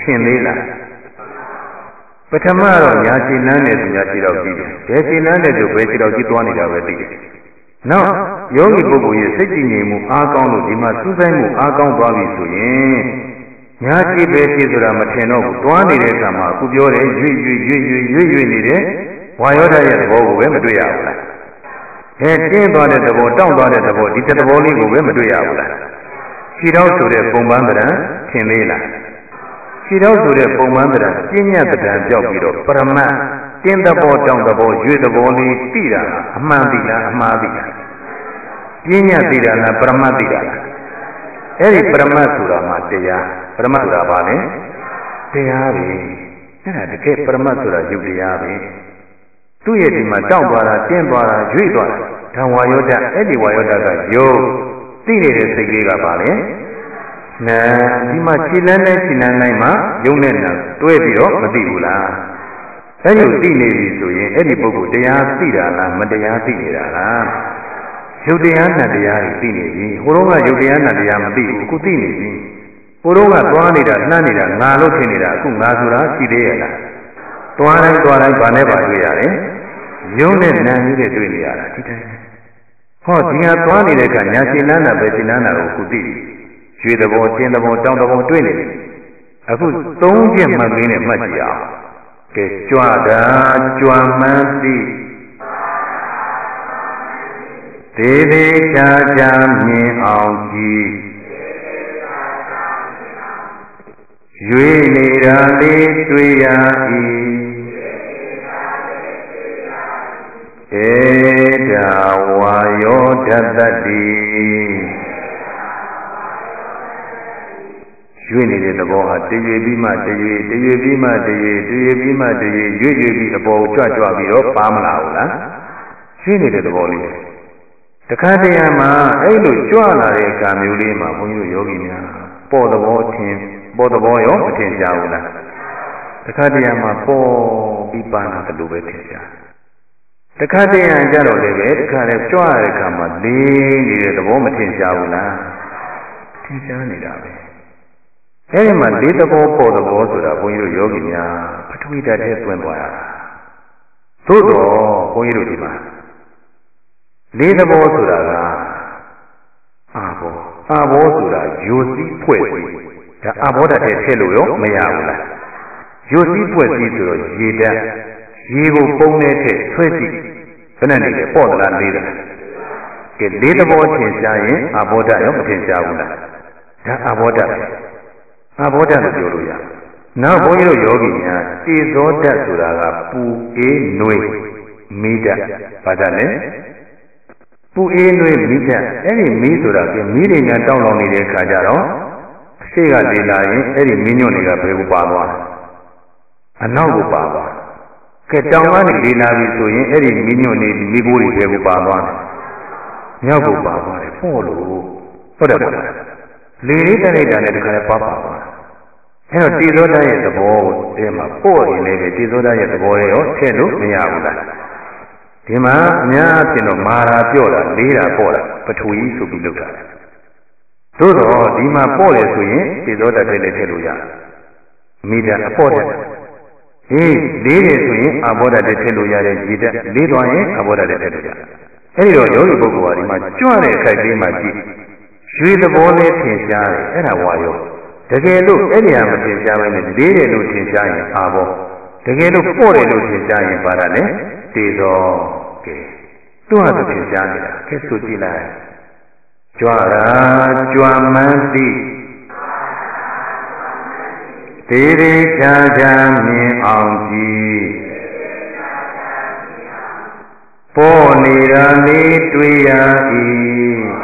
ရှင်းသေးလား ပထမတော့ညာခြေလန်းနဲ့သူညာခြေတော့ကြည့်တယ်ဘယ်ခြေလန်းနဲ့ဆိုဘယ်ခြေတော့ကြည့်သွားနေတာပဲသိတယ်နောက်ယောဂီပုဂ္ဂိုလ်ရဲ့စိတ်ကြည်ငြိမ်မှုအားကောင်းလို့ဒီမှာစူးစိုက်မှုအားကောင်းသွားပြီဆိုရင်ညာကြည့်ပဲကြည့်ဆိုတာမထင်တော့ဘူးတွားနေတဲ့အခါမှာအခုပြောတယ်ရွေ့ရွေ့ရွေ့ရွေ့ရွေ့ရွေ့နေတဲ့ဝါယောဓာတ်ရဲ့သဘောကိုပဲမတွေ့ရဘူးလားအဲတင်းသွားတဲ့သဘောတောင့်သွားတဲ့သဘောဒီသဘောလေးကိုပဲမတွေ့ရဘူးလားခြေတော်ဆိုတဲ့ပုံပန်းတရံထင်သေးလား ခြေတော်ဆိုတဲ့ပုံပန်းတရံပြင်းညတ်တရံပြောက်ပြီးတော့ပရမတ်တင်းသဘောတောင်းသဘောရွေသဘောလေးသိတာအမှန်သိလားအမှားသိလားပြင်းညတ်သိတာလားပရမတ်သိတာလားအဲ့ဒီပရမတ်ဆိုတာမှတရားပရမတ်ဆိုတာဘာလဲတရားပဲအဲ့ဒါတကယ်ပရမတ်ဆိုတာယုတ်တရားပဲသူ့ရဲ့ဒီမှာတောင့်သွားတာတင်းသွားတာရွေ့သွားတာဓမ္ဝါယောဒအဲ့ဒီဝါယောဒကယုတ်သိနေတဲ့စိတ်လေးကပါလေ နာဒီမှာခြေလန်းနဲ့ခြေလန်းတိုင်းမှာယုံနဲ့နာတွဲပြီးတော့မသိဘူးလားအဲ့လိုသိနေပြီဆိုရင်အဲ့ဒီပုဂ္ဂိုလ်တရားသိတာလားမတရားသိနေတာလားယုတ်တရားနဲ့တရားတွေသိနေပြီဟိုတော့ကယုတ်တရားနဲ့တရားမသိဘူးအခုသိနေပြီဟိုတော့ကသွားနေတာနှမ်းနေတာငါလို့ထင်နေတာအခုငါဆိုတာရှိသေးရဲ့လားသွားတိုင်းသွားတိုင်းဘာနဲ့ပါတွေ့ရလဲယုံနဲ့နာကြီးတွေတွေ့နေရတာဒီတိုင်းဟောဒီဟာသွားနေတဲ့အခါညာရှင်းလန်းတာပဲရှင်းလန်းတာကိုခုသိပြီ ရွှေသဘောတင်းသဘောတောင်းသဘောတွေ့နေတယ်အခုသုံးချက်မှတ်ကလေးနဲ့မှတ်ကြည့်အောင်ကဲကြွတာကြွမှန်းသိဒေဒေချာချာမြင်အောင်ကြည့်ရွေနေတာလေးတွေ့ရ၏ဧဒါဝါယောဓတ္တ ရွေ့နေတဲ့သဘောဟာတရွေပြီးမှတရွေတရွေပြီးမှတရွေတရွေပြီးမှတရွေရွေ့ရွေ့ပြီးအပေါ်ကြွကြွပြီးတော့ပါမလာဘူးလားရွေ့နေတဲ့သဘောလေးတခါတည်းမှာအဲ့လိုကြွလာတဲ့အခါမျိုးလေးမှာဘုန်းကြီးတို့ယောဂီများပေါ်သဘောထင်ပေါ်သဘောရောမထင်ကြဘူးလားတခါတည်းမှာပေါ်ပြီးပါလာတယ်လို့ပဲထင်ကြတယ်တခါတည်းရကြတော့လည်းပဲတခါလည်းကြွရတဲ့အခါမှာလေးနေတဲ့သဘောမထင်ရှားဘူးလားထင်ရှားနေတာပဲ အဲဒီမှာလေးသဘောပေါ်သဘောဆိုတာဘုန်းကြီးတို့ယောဂီများပထဝီဓာတ်ထဲသွင်းသွားရတာသို့တော့ဘုန်းကြီးတို့ဒီမှာလေးသဘောဆိုတာကအာဘောအာဘောဆိုတာယိုစီးဖွဲ့စီဒါအာဘောဓာတ်ထဲထည့်လို့ရောမရဘူးလားယိုစီးဖွဲ့စီဆိုတော့ရေဓာတ်ရေကိုပုံနဲ့ထည့်ဆွဲကြည့်ဘယ်နဲ့နေလဲပေါ့သလားလေးသလားကဲလေးသဘောထင်ရှားရင်အဘောဓရောမထင်ရှားဘူးလားဒါအဘောဓ အဘောဓလို့ပြောလို့ရနောက်ဘုန်းကြီးတို့ယောဂီများစေသောဓာတ်ဆိုတာကပူအေးနှွေးမိဓာတ်ဘာဓာတ်လဲပူအေးနှွေးမိဓာတ်အဲ့ဒီမိဆိုတာကမိတွေညာတောင်းလောင်နေတဲ့ခါကျတော့အရှိကလေလာရင်အဲ့ဒီမင်းညွန့်တွေကဘယ်ကိုပါသွားလဲအနောက်ကိုပါသွားကဲတောင်ကနေလေလာပြီဆိုရင်အဲ့ဒီမိညွန့်နေမိဘိုးတွေပဲကိုပါသွားတယ်မြောက်ကိုပါသွားတယ်ပေါ့လို့ဟုတ်တယ်ပေါ့ လေလေးတက်လိုက်တာနဲ့တခါလဲပါပါသွားအဲတော့တေသောဓာတ်ရဲ့သဘောအဲမှာပေါ့ရင်လည်းပဲတေသောဓာတ်ရဲ့သဘောရောထည့်လို့မရဘူးလားဒီမှာအများအပြားတော့မာရာပြော့တာလေးတာပေါ့တာပထဝီဆိုပြီးလုပ်တာသို့တော့ဒီမှာပေါ့တယ်ဆိုရင်တေသောဓာတ်တွေလည်းထည့်လို့ရတယ်မိတာအပေါ့တဲ့အေးလေးတယ်ဆိုရင်အဘောဓာတ်တွေထည့်လို့ရတယ်ကြည်တက်လေးသွားရင်အဘောဓာတ်တွေထည့်လို့ရတယ်အဲဒီတော့ယောဂီပုဂ္ဂိုလ်ဟာဒီမှာကြွတဲ့ခိုက်လေးမှာကြည့် ရွှေသဘောလေးထင်ရှားတယ်အဲ့ဒါဝါယောတကယ်လို့အဲ့ဒီဟာမထင်ရှားဘဲနဲ့လေးတယ်လို့ထင်ရှားရင်အာဘောတကယ်လို့ပေါ့တယ်လို့ထင်ရှားရင်ပါတာလေတည်တော်ကဲသူ့ဟာသူထင်ရှားနေတာကဲဆိုကြည့်လိုက်ကြွားတာကြွားမှန်းသိသေးသေးချာချာမြင်အောင်ကြည့်ပေါ်နေတာလေးတွေ့ရ၏အဲ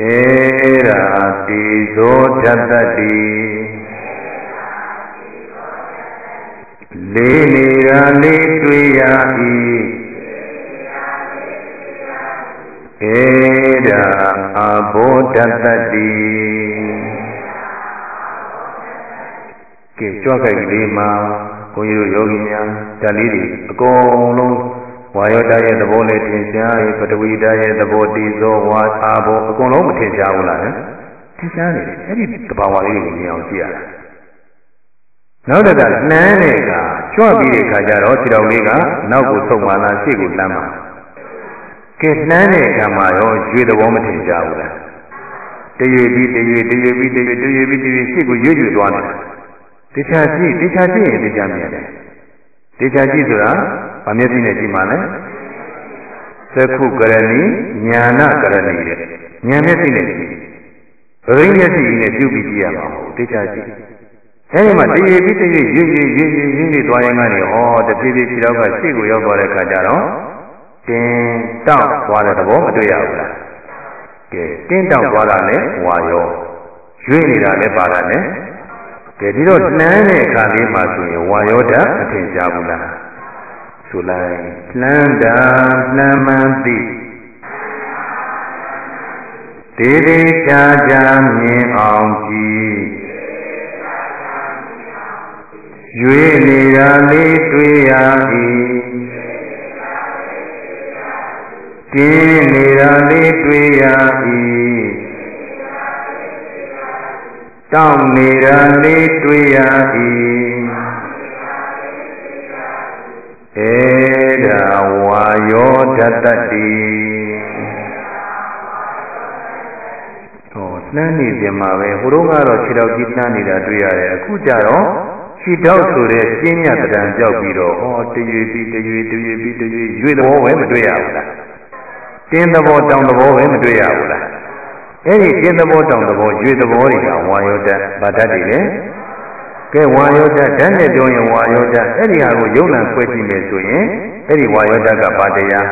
ရာတိဇောဓတ္တတိလေးနေတာလေးတွေ့ရ၏အဲရာအဘောဓတ္တတိကဲကြွားကြိုက်လေးမှာဘုန်းကြီးတို့ယောဂီများဓာတ်လေးတွေအကုန်လုံး ဝါယောဓာတ်ရဲ့သဘောနဲ့ထင်ရှားရဲ့ပထဝီဓာတ်ရဲ့သဘောတည်သောဝါအာဘောအကုန်လုံးမထင်ရှားဘူးလားထင်ရှားနေတယ်အဲ့ဒီတဘာဝလေးကိုမြင်အောင်ကြည့်ရတာနောက်တစ်ခါနှမ်းတဲ့ကကြွပြီးတဲ့ခါကျတော့ခြေတော်လေးကနောက်ကိုဆုပ်မှလားရှေ့ကိုလှမ်းမှကဲနှမ်းတဲ့အခါမှာရောရွေသဘောမထင်ရှားဘူးလားတရွေပြီးတရွေတရွေပြီးတရွေတရွေပြီးတရွေရှေ့ကိုရွေ့ရွေ့သွားတယ်တရားကြည့်တရားကြည့်ရင်တရားမြင်တယ်တရားကြည့်ဆိုတာ ဗာမျက်စိနဲ့ကြည့်မှလဲသက္ခုကရဏီညာနာကရဏီတဲ့ညာမျက်စိနဲ့ကြည့်ဗရိမျက်စိနဲ့ပြုပြီးကြည့်ရမှာမဟုတ်တရားကြည့်အဲဒီမှာတရေပြီးတရေရွေ့ရွေ့ရွေ့ရွေ့ရွေ့ရွေ့သွားရင်ကနေဩတဖြည်းဖြည်းခြေတော့ကရှေ့ကိုရောက်သွားတဲ့ခါကျတော့တင်းတောက်သွားတဲ့သဘောမတွေ့ရဘူးလားကဲတင်းတောက်သွားတာနဲ့ဝါရောရွေ့နေတာလည်းပါတာနဲ့ကဲဒီတော့နှမ်းတဲ့အခါလေးမှာဆိုရင်ဝါယောဓာမထင်ရှားဘူးလား ဆိုလိုက်နှမ်းတာနှမ်းမှန်သိဒေဒေချာချာမြင်အောင်ကြည့်ရွေနေတာလေးတွေ့ရ၏ကင်းနေတာလေးတွေ့ရ၏တောင်းနေတာလေးတွေ့ရ၏ ဒါဝါယောဓတ္တိဟောနှမ်းနေပြန်မှာပဲဟိုတုန်းကတော့ခြေတော်ကြီးနှမ်းနေတာတွေ့ရတယ်အခုကျတော့ခြေတော်ဆိုတဲ့ကျင်းမြတ်တံကြောက်ပြီးတော့ဟောတရွေပြီးတရွေတရွေပြီးတရွေရွေသဘောပဲမတွေ့ရဘူးလားတင်းသဘောတောင်သဘောပဲမတွေ့ရဘူးလားအဲ့ဒီကျင်းသဘောတောင်သဘောရွေသဘောတွေကဝါယောဓာတ်ဗာဓာတ်တွေလေ ကဲဝါယောဓာတ်ဓာတ်နဲ့ပြောရင်ဝါယောဓာတ်အဲ့ဒီဟာကိုယုံလံခွဲကြည့်မယ်ဆိုရင်အဲ့ဒီဝါယောဓာတ်ကဗာတရား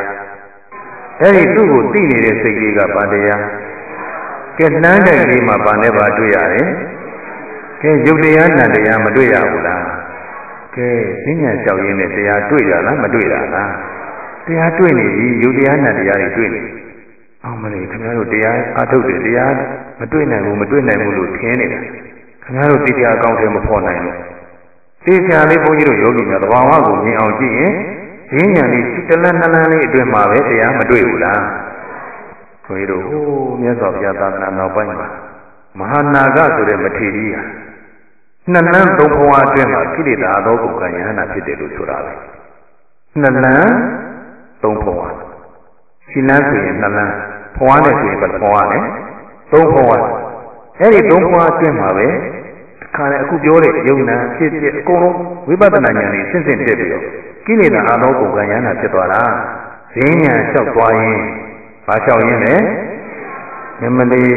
အဲ့ဒီသူ့ကိုသိနေတဲ့စိတ်လေးကဗာတရားကဲနှမ်းတဲ့လေးမှာဗာနဲ့ဗာတွေ့ရတယ်ကဲယုတ်တရားနံတရားမတွေ့ရဘူးလားကဲဈဉ္ညာလျှောက်ရင်းနဲ့တရားတွေ့ရလားမတွေ့ရလားတရားတွေ့နေပြီယုတ်တရားနံတရားတွေတွေ့နေပြီအောင်မလေးခင်ဗျားတို့တရားအထုတ်တယ်တရားမတွေ့နိုင်ဘူးမတွေ့နိုင်ဘူးလို့ထင်နေတာ ခင်ဗျားတို့တရားအကောင်းတယ်မဖော်နိုင်ဘူးသိချာလေးဘုန်းကြီးတို့ယောဂီများသဘာဝကိုမြင်အောင်ကြည့်ရင်ဈဉ္ဉံလေးစိတလန်းနှလန်းလေးအတွင်းမှာပဲတရားမတွေ့ဘူးလားခွေးတို့ဟိုးမြတ်စွာဘုရားသာသနာနောက်ပိုင်းမှာမဟာနာဂဆိုတဲ့မထေရကြီးဟာနှစ်လန်းသုံးဘဝအတွင်းမှာကိလေသာသောကုက္ကယဟနာဖြစ်တယ်လို့ဆိုတာပဲနှစ်လန်းသုံးဘဝရှင်လန်းဆိုရင်နှစ်လန်းဘဝနဲ့ဆိုရင်ဘယ်ဘဝနဲ့သုံးဘဝ အဲ့ဒီသုံးဘဝအတွင်းမှာပဲခါလေအခုပြောတဲ့ယုံနာဖြစ်ဖြစ်အကုန်လုံးဝိပဿနာဉာဏ်ကြီးဆင့်ဆင့်တက်ပြီးတော့ကိလေသာအသောကုန်ကံယန္တာဖြစ်သွားတာဈဉ္ဉံလျှောက်သွားရင်ဘာလျှောက်ရင်းလဲမြမလေး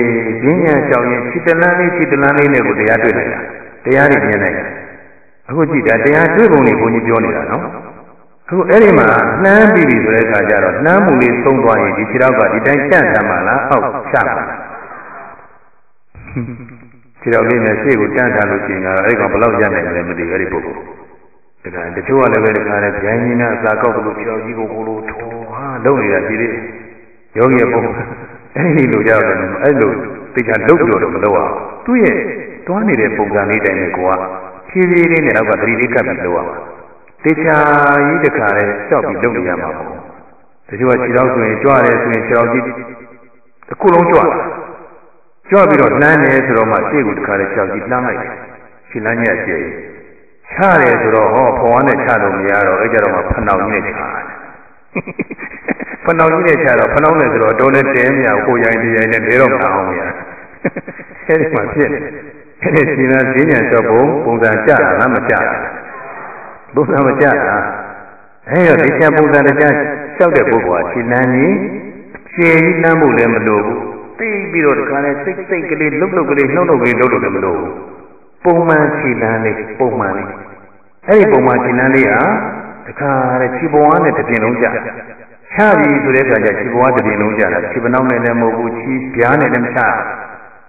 ဈဉ္ဉံလျှောက်ရင်ခြေတလန်းလေးခြေတလန်းလေးနဲ့ကိုတရားတွေ့နိုင်တာတရားတွေမြင်နိုင်တာအခုကြည့်တာတရားတွေ့ပုံလေးဘုန်းကြီးပြောနေတာနော်အခုအဲ့ဒီမှာနှမ်းပြီးပြီဆိုတဲ့အခါကျတော့နှမ်းမှုလေးသုံးသွားရင်ဒီခြေတော့ကဒီတိုင်းကျန့်ထားမှာလားအောက်ချမှာလား ခြေတော်လေးနဲ့ရှေ့ကိုတန်းထားလို့ရှိရင်တော့အဲ့ကောင်ဘယ်လောက်ရနိုင်လဲမသိဘူးအဲ့ဒီပုဂ္ဂိုလ်ဒါကတချို့ကလည်းပဲဒီကားနဲ့ဗျိုင်းကြီးနဲ့အစာကောက်လို့ခြေတော်ကြီးကိုကိုလိုထောဟာလုံးနေတာဒီလေးယောဂီရဲ့ပုဂ္ဂိုလ်အဲ့ဒီလိုကြတယ်အဲ့လိုသိချာလုတ်လို့တော့မလုပ်အောင်သူ့ရဲ့တွားနေတဲ့ပုံစံလေးတိုင်းနဲ့ကိုကဖြည်းဖြည်းလေးနဲ့နောက်ကသတိလေးကပ်ပြီးလုပ်ရမှာတေချာကြီးတခါလဲကြောက်ပြီးလုပ်နေရမှာပေါ့တချို့ကခြေထောက်ဆိုရင်ကြွရဲဆိုရင်ခြေထောက်ကြီးတစ်ခုလုံးကြွလာ ကြွပြီးတော့လှမ်းနေဆိုတော့မှရှေ့ကိုတခါလဲခြေထောက်ကြီးလှမ်းလိုက်ခြေလမ်းကြီးအကျယ်ချရတယ်ဆိုတော့ဟောဖော်ဝမ်းနဲ့ချလို့မရတော့အဲ့ကြတော့မှဖဏောင်ကြီးနဲ့ချတယ်ဖဏောင်ကြီးနဲ့ချတော့ဖဏောင်နဲ့ဆိုတော့တော်နဲ့တဲမြာကိုရိုင်းတရားနဲ့လဲတော့မအောင်မရအဲ့ဒီမှာဖြစ်အဲ့ဒီရှင်သာဈေးညံလျှော့ပုံပုံစံကြတာလားမကြတာပုံစံမကြတာအဲ့တော့ဒီချပုံစံတရားလျှောက်တဲ့ပုဂ္ဂိုလ်ကရှင်လန်းကြီးရှည်ကြီးလမ်းဖို့လည်းမလိုဘူး သိပြီးတော့ဒီခါနဲ့စိတ်စိတ်ကလေးလှုပ်လှုပ်ကလေးနှုတ်နှုတ်ကလေးလှုပ်လို့လည်းမလိုဘူးပုံမှန်ခြေလန်းလေးပုံမှန်လေးအဲ့ဒီပုံမှန်ခြေလန်းလေးဟာတခါတဲ့ခြေပေါ်အားနဲ့တစ်ပြင်လုံးကြချပြီဆိုတဲ့အခါကျခြေပေါ်အားတစ်ပြင်လုံးကြတာခြေပနောက်နဲ့လည်းမဟုတ်ဘူးခြေပြားနဲ့လည်းမချ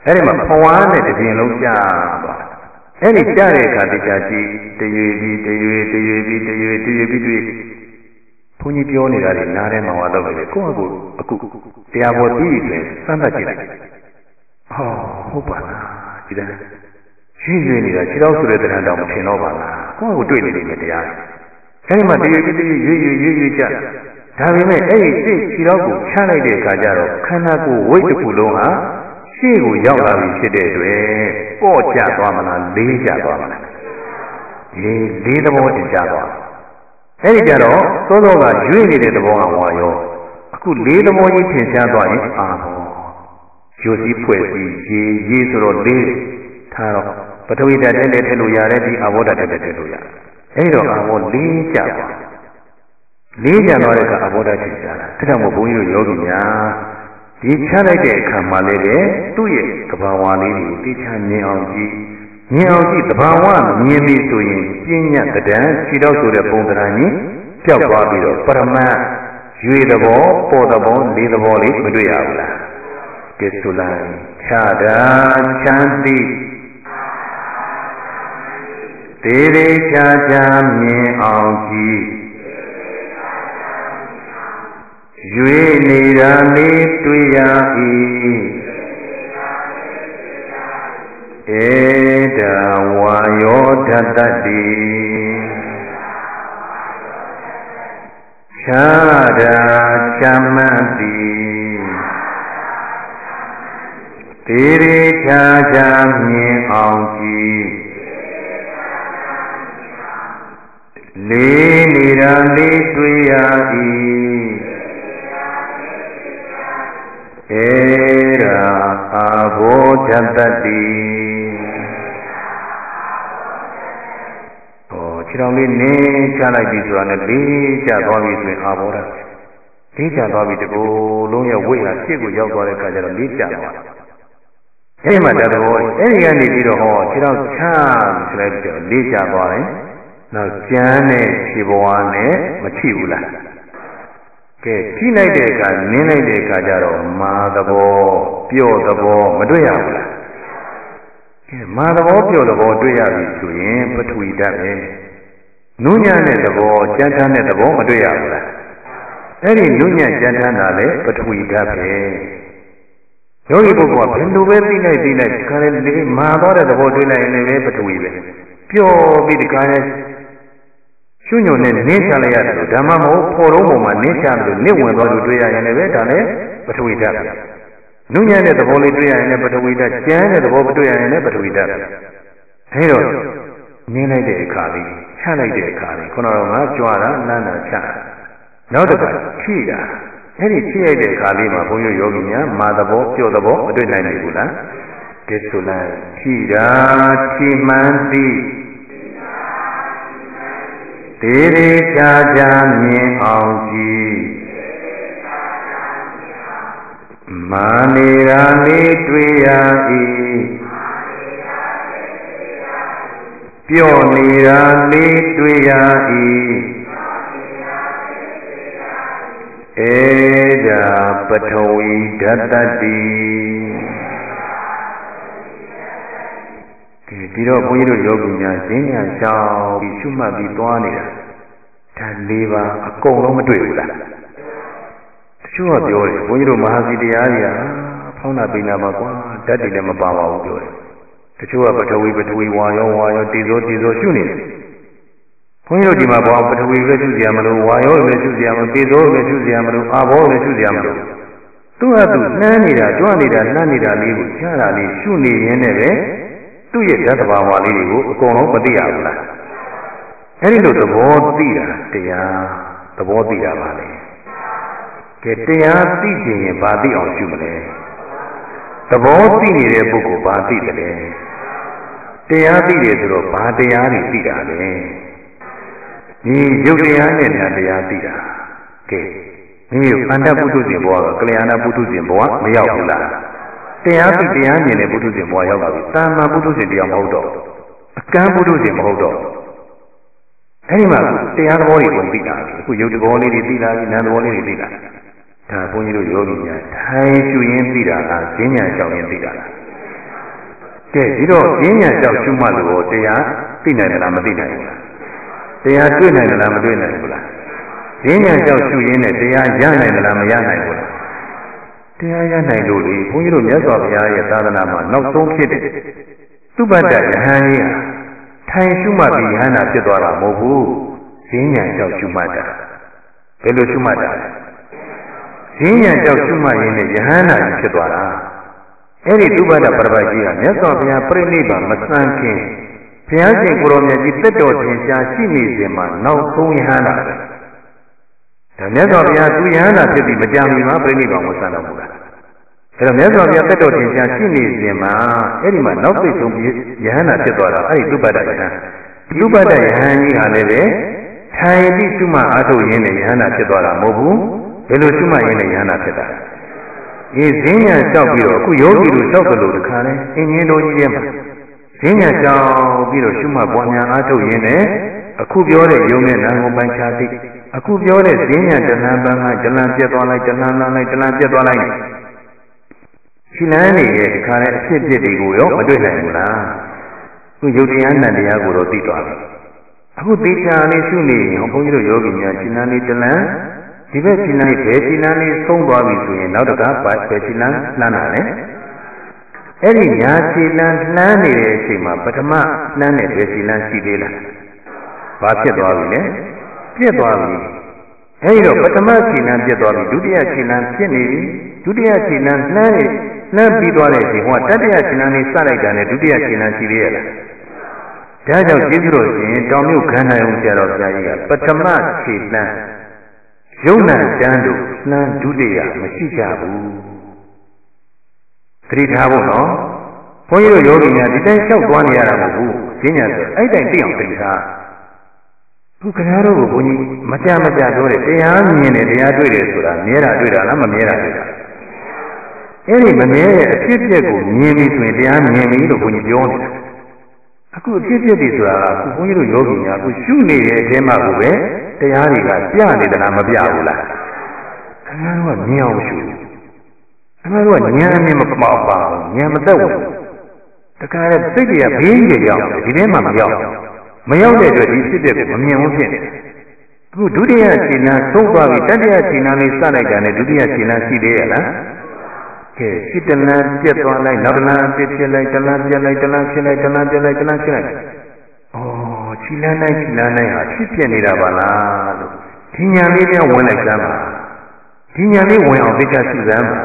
အဲ့ဒီမှာဖွားနဲ့တစ်ပြင်လုံးကြသွားအဲ့ဒီကြတဲ့အခါတရားကြည့်တရွေပြီးတရွေတရွေပြီးတရွေတရွေပြီးတွေ့ ဘုန်းကြီးပြောနေတာတွေနားထဲမှာဝါတော့လေကိုယ့်အကူအခုတရားပေါ်ပြီးပြီဆိုရင်စမ်းသပ်ကြည့်လိုက်ဟောဟုတ်ပါလားဒီတိုင်းရွေ့ရွေ့နေတာခြေတော်ဆိုတဲ့တရားတော့မထင်တော့ပါလားကိုယ့်အကူတွေ့နေနေမယ်တရားအဲဒီမှာတရွေပြီးတရွေရွေ့ရွေ့ရွေ့ရွေ့ကြဒါပေမဲ့အဲ့ဒီစိတ်ခြေတော်ကိုချလိုက်တဲ့အခါကျတော့ခန္ဓာကိုယ်ဝိတ်တစ်ခုလုံးဟာရှေ့ကိုရောက်လာပြီဖြစ်တဲ့အတွက်ပေါ့ကျသွားမလားလေးကျသွားမလားဒီလေးသဘောတင်ကျသွား အဲ့ဒီကြတော့သောသောကရွေ့နေတဲ့သဘောကဝါရောအခုလေးသဘောကြီးထင်ရှားသွားရင်အာဟောယူစည်းဖွဲ့စည်းရေရေဆိုတော့လေးထားတော့ပထဝီဓာတ်နဲ့ထည့်လို့ရတယ်ဒီအာဘောဓာတ်နဲ့ထည့်လို့ရတယ်အဲ့တော့အာဘောလေးကျသွားလေးကျသွားတဲ့အခါအာဘောဓာတ်ထင်ရှားတာဒါကြောင့်မို့ဘုန်းကြီးတို့ယောဂီများဒီချလိုက်တဲ့အခါမှာလည်းပဲသူ့ရဲ့သဘာဝလေးကိုသိချမြင်အောင်ကြည့် မြင်အောင်ကြည့်သဘာဝမြင်ပြီဆိုရင်ပြဉ္ညာတဒံခြေတော့ဆိုတဲ့ပုံသဏ္ဍာန်ကြီးပျောက်သွားပြီးတော့ပရမတ်ရွေသဘောပေါ်သဘောလေးသဘောလေးမတွေ့ရဘူးလားကဲဆိုလိုက်ခြားတာချမ်းသိတေရေချာချာမြင်အောင်ကြည့်ရွေနေတာလေးတွေ့ရ၏ ဧတဝါယောဓတ္တတိခြားတာချမ်းမှတ်သည်တေရေခြားခြားမြင်အောင်ကြည့်လေးနေတာလေးတွေ့ရ၏ဧရာ အာဘောဓတ္တိဟောခြေတော်လေးနင်းချလိုက်ပြီဆိုတာနဲ့လေးချသွားပြီဆိုရင်အာဘောဓလေးချသွားပြီတကူလုံးရဲ့ဝိဟာရှေ့ကိုရောက်သွားတဲ့အခါကျတော့လေးချသွားအဲ့မှာတတော်အဲ့ဒီကနေပြီးတော့ဟောခြေတော်ချဆိုလိုက်ပြီးတော့လေးချသွားတယ်နောက်ကျမ်းနဲ့ခြေဘဝနဲ့မထိဘူးလား ကဲဖြိလိုက်တဲ့အခါနင်းလိုက်တဲ့အခါကျတော့မာသဘောပျော့သဘောမတွေ့ရဘူးလားကဲမာသဘောပျော့သဘောတွေ့ရပြီဆိုရင်ပထဝီဓာတ်ပဲနုညံ့တဲ့သဘောကြမ်းတမ်းတဲ့သဘောမတွေ့ရဘူးလားအဲ့ဒီနုညံ့ကြမ်းတမ်းတာလေပထဝီဓာတ်ပဲယောဂီပုဂ္ဂိုလ်ကဘယ်လိုပဲသိလိုက်သိလိုက်ဒီခါလေးမာသွားတဲ့သဘောတွေ့လိုက်ရင်လည်းပထဝီပဲပျော့ပြီးဒီခါလေး ကျွညွန်နဲ့နင်းချလိုက်ရတယ်လို့ဓမ္မမဟုတ်ဖော်တော့ပုံမှာနင်းချတယ်လို့နစ်ဝင်သွားလို့တွေ့ရရင်လည်းပဲဒါလည်းပထဝီဓာတ်ပဲနုညံ့တဲ့သဘောလေးတွေ့ရရင်လည်းပထဝီဓာတ်ကျန်းတဲ့သဘောမတွေ့ရရင်လည်းပထဝီဓာတ်ပဲအဲတော့နင်းလိုက်တဲ့အခါလေးချလိုက်တဲ့အခါလေးခုနကငါကြွားတာလမ်းတာချနောက်တစ်ခါချိတာအဲ့ဒီချိလိုက်တဲ့အခါလေးမှာဘုန်းကြီးယောဂီများမာသဘောပျော့သဘောမတွေ့နိုင်ဘူးလားကဲဆိုလိုက်ချိတာချိမှန်သည် တေရေချာချာမြင်အောင်ကြည့်မာနေရာလေးတွေ့ရ၏ပြော့နေတာလေးတွေ့ရ၏ဧဒါပထဝီဓတ္တတိ ဒီတော့ဘုန်းကြီးတို့ယောဂီများဈဉ္ညာရှောင်းပြီးရှုမှတ်ပြီးသွားနေတာဒါ၄ပါးအကုန်လုံးမတွေ့ဘူးလားတချို့ကပြောတယ်ဘုန်းကြီးတို့မဟာစီတရားကြီးဟာဖောင်းတာပိနာမှာကွာဓာတ်တွေလည်းမပါပါဘူးပြောတယ်ချို့ကပထဝီပထဝီဝါရောဝါရောတေဇောတေဇောရှုနေတယ်ဘုန်းကြီးတို့ဒီမှာဘောပထဝီပဲရှုစရာမလိုဝါရောပဲရှုစရာမလိုတေဇောပဲရှုစရာမလိုအာဘောပဲရှုစရာမလိုသူ့ဟာသူနှမ်းနေတာကြွနေတာနှမ်းနေတာလေးကိုချားတာလေးရှုနေရင်းနဲ့ပဲ သူ့ရဲ့ဓာတ်တဘာဝလေးတွေကိုအကုန်လုံးမသိရဘူးလားအဲဒီလိုသဘောသိတာတရားသဘောသိတာပါလေကဲတရားသိခြင်းရင်ဘာသိအောင်ရှုမလဲသဘောသိနေတဲ့ပုဂ္ဂိုလ်ဘာသိတယ်လဲတရားသိတယ်ဆိုတော့ဘာတရားတွေသိတာလဲဒီရုပ်တရားနဲ့ညာတရားသိတာကဲမိမိအန္တပုထုဇဉ်ဘဝကကလျာဏပုထုဇဉ်ဘဝမရောက်ဘူးလား တရားသိတရားမြင်တဲ့ပုထုဇဉ်ဘဝရောက်ပါပြီတာမန်ပုထုဇဉ်တရားမဟုတ်တော့အကန့်ပုထုဇဉ်မဟုတ်တော့အဲဒီမှာတရားသဘောတွေကိုသိတာအခုရုပ်သဘောလေးတွေသိလာပြီနာမ်သဘောလေးတွေသိလာဒါဘုန်းကြီးတို့ယောဂီများထိုင်ရှုရင်းသိတာလားဈဉ္ညာလျှောက်ရင်းသိတာလားကဲဒီတော့ဈဉ္ညာလျှောက်ရှုမှလို့တရားသိနိုင်တယ်လားမသိနိုင်ဘူးလားတရားတွေ့နိုင်တယ်လားမတွေ့နိုင်ဘူးလားဈဉ္ညာလျှောက်ရှုရင်းနဲ့တရားရနိုင်တယ်လားမရနိုင်ဘူးလား တရားရနိုင်လို့လေဘုန်းကြီးတို့မြတ်စွာဘုရားရဲ့သာသနာမှာနောက်ဆုံးဖြစ်တဲ့သုဘတ္တယဟန်ကြီးဟာထိုင်ရှုမှပြီးယဟန္တာဖြစ်သွားတာမဟုတ်ဘူးဈဉ္ညာလျှောက်ရှုမှတ်တာဘယ်လိုရှုမှတ်တာလဲဈဉ္ညာလျှောက်ရှုမှတ်ရင်းနဲ့ယဟန္တာကြီးဖြစ်သွားတာအဲ့ဒီသုဘတ္တပရပတ်ကြီးဟာမြတ်စွာဘုရားပြိဋိဘံမဆန်းခင်ဘုရားရှင်ကိုရောမြတ်ကြီးတက်တော်တင်ရှားရှိနေစဉ်မှာနောက်ဆုံးယဟန္တာပဲ ဒါမြတ်စွာဘုရားသူယဟန္တာဖြစ်ပြီးမကြမီမှာပြိဋိဘံမဆန်းတော့ဘူးလားအဲ့တော့မြတ်စွာဘုရားတက်တော်တင်ရှားရှိနေစဉ်မှာအဲ့ဒီမှာနောက်သိဆုံးပြီးယဟန္တာဖြစ်သွားတာအဲ့ဒီသုဘတ္တယဟန်ဒီသုဘတ္တယဟန်ကြီးဟာလည်းပဲထိုင်ပြီးရှုမှအားထုတ်ရင်းနဲ့ယဟန္တာဖြစ်သွားတာမဟုတ်ဘူးဘယ်လိုရှုမှရင်းနဲ့ယဟန္တာဖြစ်တာအေးဈဉ္ညာလျှောက်ပြီးတော့အခုယောဂီတို့လျှောက်တယ်လို့တခါလဲအင်းကြီးတော်ကြီးထဲမှာဈဉ္ညာလျှောက်ပြီးတော့ရှုမှပွားများအားထုတ်ရင်းနဲ့ အခုပြောတဲ့ယုံနဲ့နာမ်ကိုပိုင်းခြားသိအခုပြောတဲ့ဈဉ္ညာတဏှာပန်းကတဏှာပြတ်သွားလိုက်တဏှာလန်းလိုက်တဏှာပြတ်သွားလိုက်ခြိလန်းနေတဲ့တခါလဲအဖြစ်ဖြစ်တွေကိုရောမတွေ့နိုင်ဘူးလားခုယုတ်တရားနတ်တရားကိုတော့သိသွားပြီအခုသေချာလေးရှုနေရင်ဘုန်းကြီးတို့ယောဂီများခြိလန်းလေးတလန်းဒီဘက်ခြိလန်းလေးဘယ်ခြိလန်းလေးဆုံးသွားပြီဆိုရင်နောက်တကဘယ်ခြိလန်းလှမ်းတာလဲအဲ့ဒီညာခြိလန်းလှမ်းနေတဲ့အချိန်မှာပထမလှမ်းတဲ့ဘယ်ခြိလန်းရှိသေးလား ဘာဖြစ်သွားပြီလဲပြက်သွားပြီအဲဒီတော့ပထမခြိလန်းပြက်သွားပြီဒုတိယခြိလန်းဖြစ်နေပြီဒုတိယခြိလန်းလှမ်းနေလှမ်းပြီးသွားတဲ့အချိန်ဟောတတိယခြိလန်းလေးစလိုက်တာနဲ့ဒုတိယခြိလန်းရှိသေးရဲ့လားဒါကြောင့်ကျေးဇူးတော်ရှင်တောင်မြုပ်ခန္ဓာယုံဆရာတော်ဘုရားကြီးကပထမခြေလှမ်းယုံနာတန်းတို့လှမ်းဒုတိယမရှိကြဘူးသတိထားဖို့နော်ဘုန်းကြီးတို့ယောဂီများဒီတိုင်းလျှောက်သွားနေရတာမဟုတ်ဘူးဈဉ္ညာဆိုအဲ့တိုင်းသိအောင်သတိထား ခုခင်ဗျားတို့ကိုဘုန်းကြီးမကြမကြပြောတယ်တရားမြင်တယ်တရားတွေ့တယ်ဆိုတာမြဲတာတွေ့တာလားမမြဲတာတွေ့တာအဲ့ဒီမမြဲတဲ့အဖြစ်အပျက်ကိုမြင်ပြီဆိုရင်တရားမြင်ပြီလို့ဘုန်းကြီးပြောနေတာအခုအဖြစ်အပျက်တွေဆိုတာကအခုဘုန်းကြီးတို့ယောဂီများအခုရှုနေတဲ့အထဲမှာကိုပဲတရားတွေကပြနေသလားမပြဘူးလားခင်ဗျားတို့ကမြင်အောင်ရှုခင်ဗျားတို့ကဉာဏ်နဲ့မပေါပါဘူးဉာဏ်မသက်ဘူးတခါလေစိတ်တွေကဘေးကြီးရောက်တယ်ဒီထဲမှာမရောက် မရောက်တဲ့အတွက်ဒီဖြစ်တဲ့ကိုမမြင်ဘူးဖြစ်နေတယ်အခုဒုတိယခြေလမ်းသုံးသွားပြီတတိယခြေလမ်းလေးစလိုက်တာနဲ့ဒုတိယခြေလမ်းရှိသေးရဲ့လားကဲစိတလန်းပြက်သွားလိုက်နောက်တလန်းပြက်ဖြစ်လိုက်တလန်းပြက်လိုက်တလန်းဖြစ်လိုက်တလန်းပြက်လိုက်တလန်းဖြစ်လိုက်ဩခြေလန်းတိုင်းခြေလန်းတိုင်းဟာဖြစ်ပြနေတာပါလားလို့ဒီညာလေးများဝင်လိုက်စမ်းပါဒီညာလေးဝင်အောင်သိချစုစမ်းပါ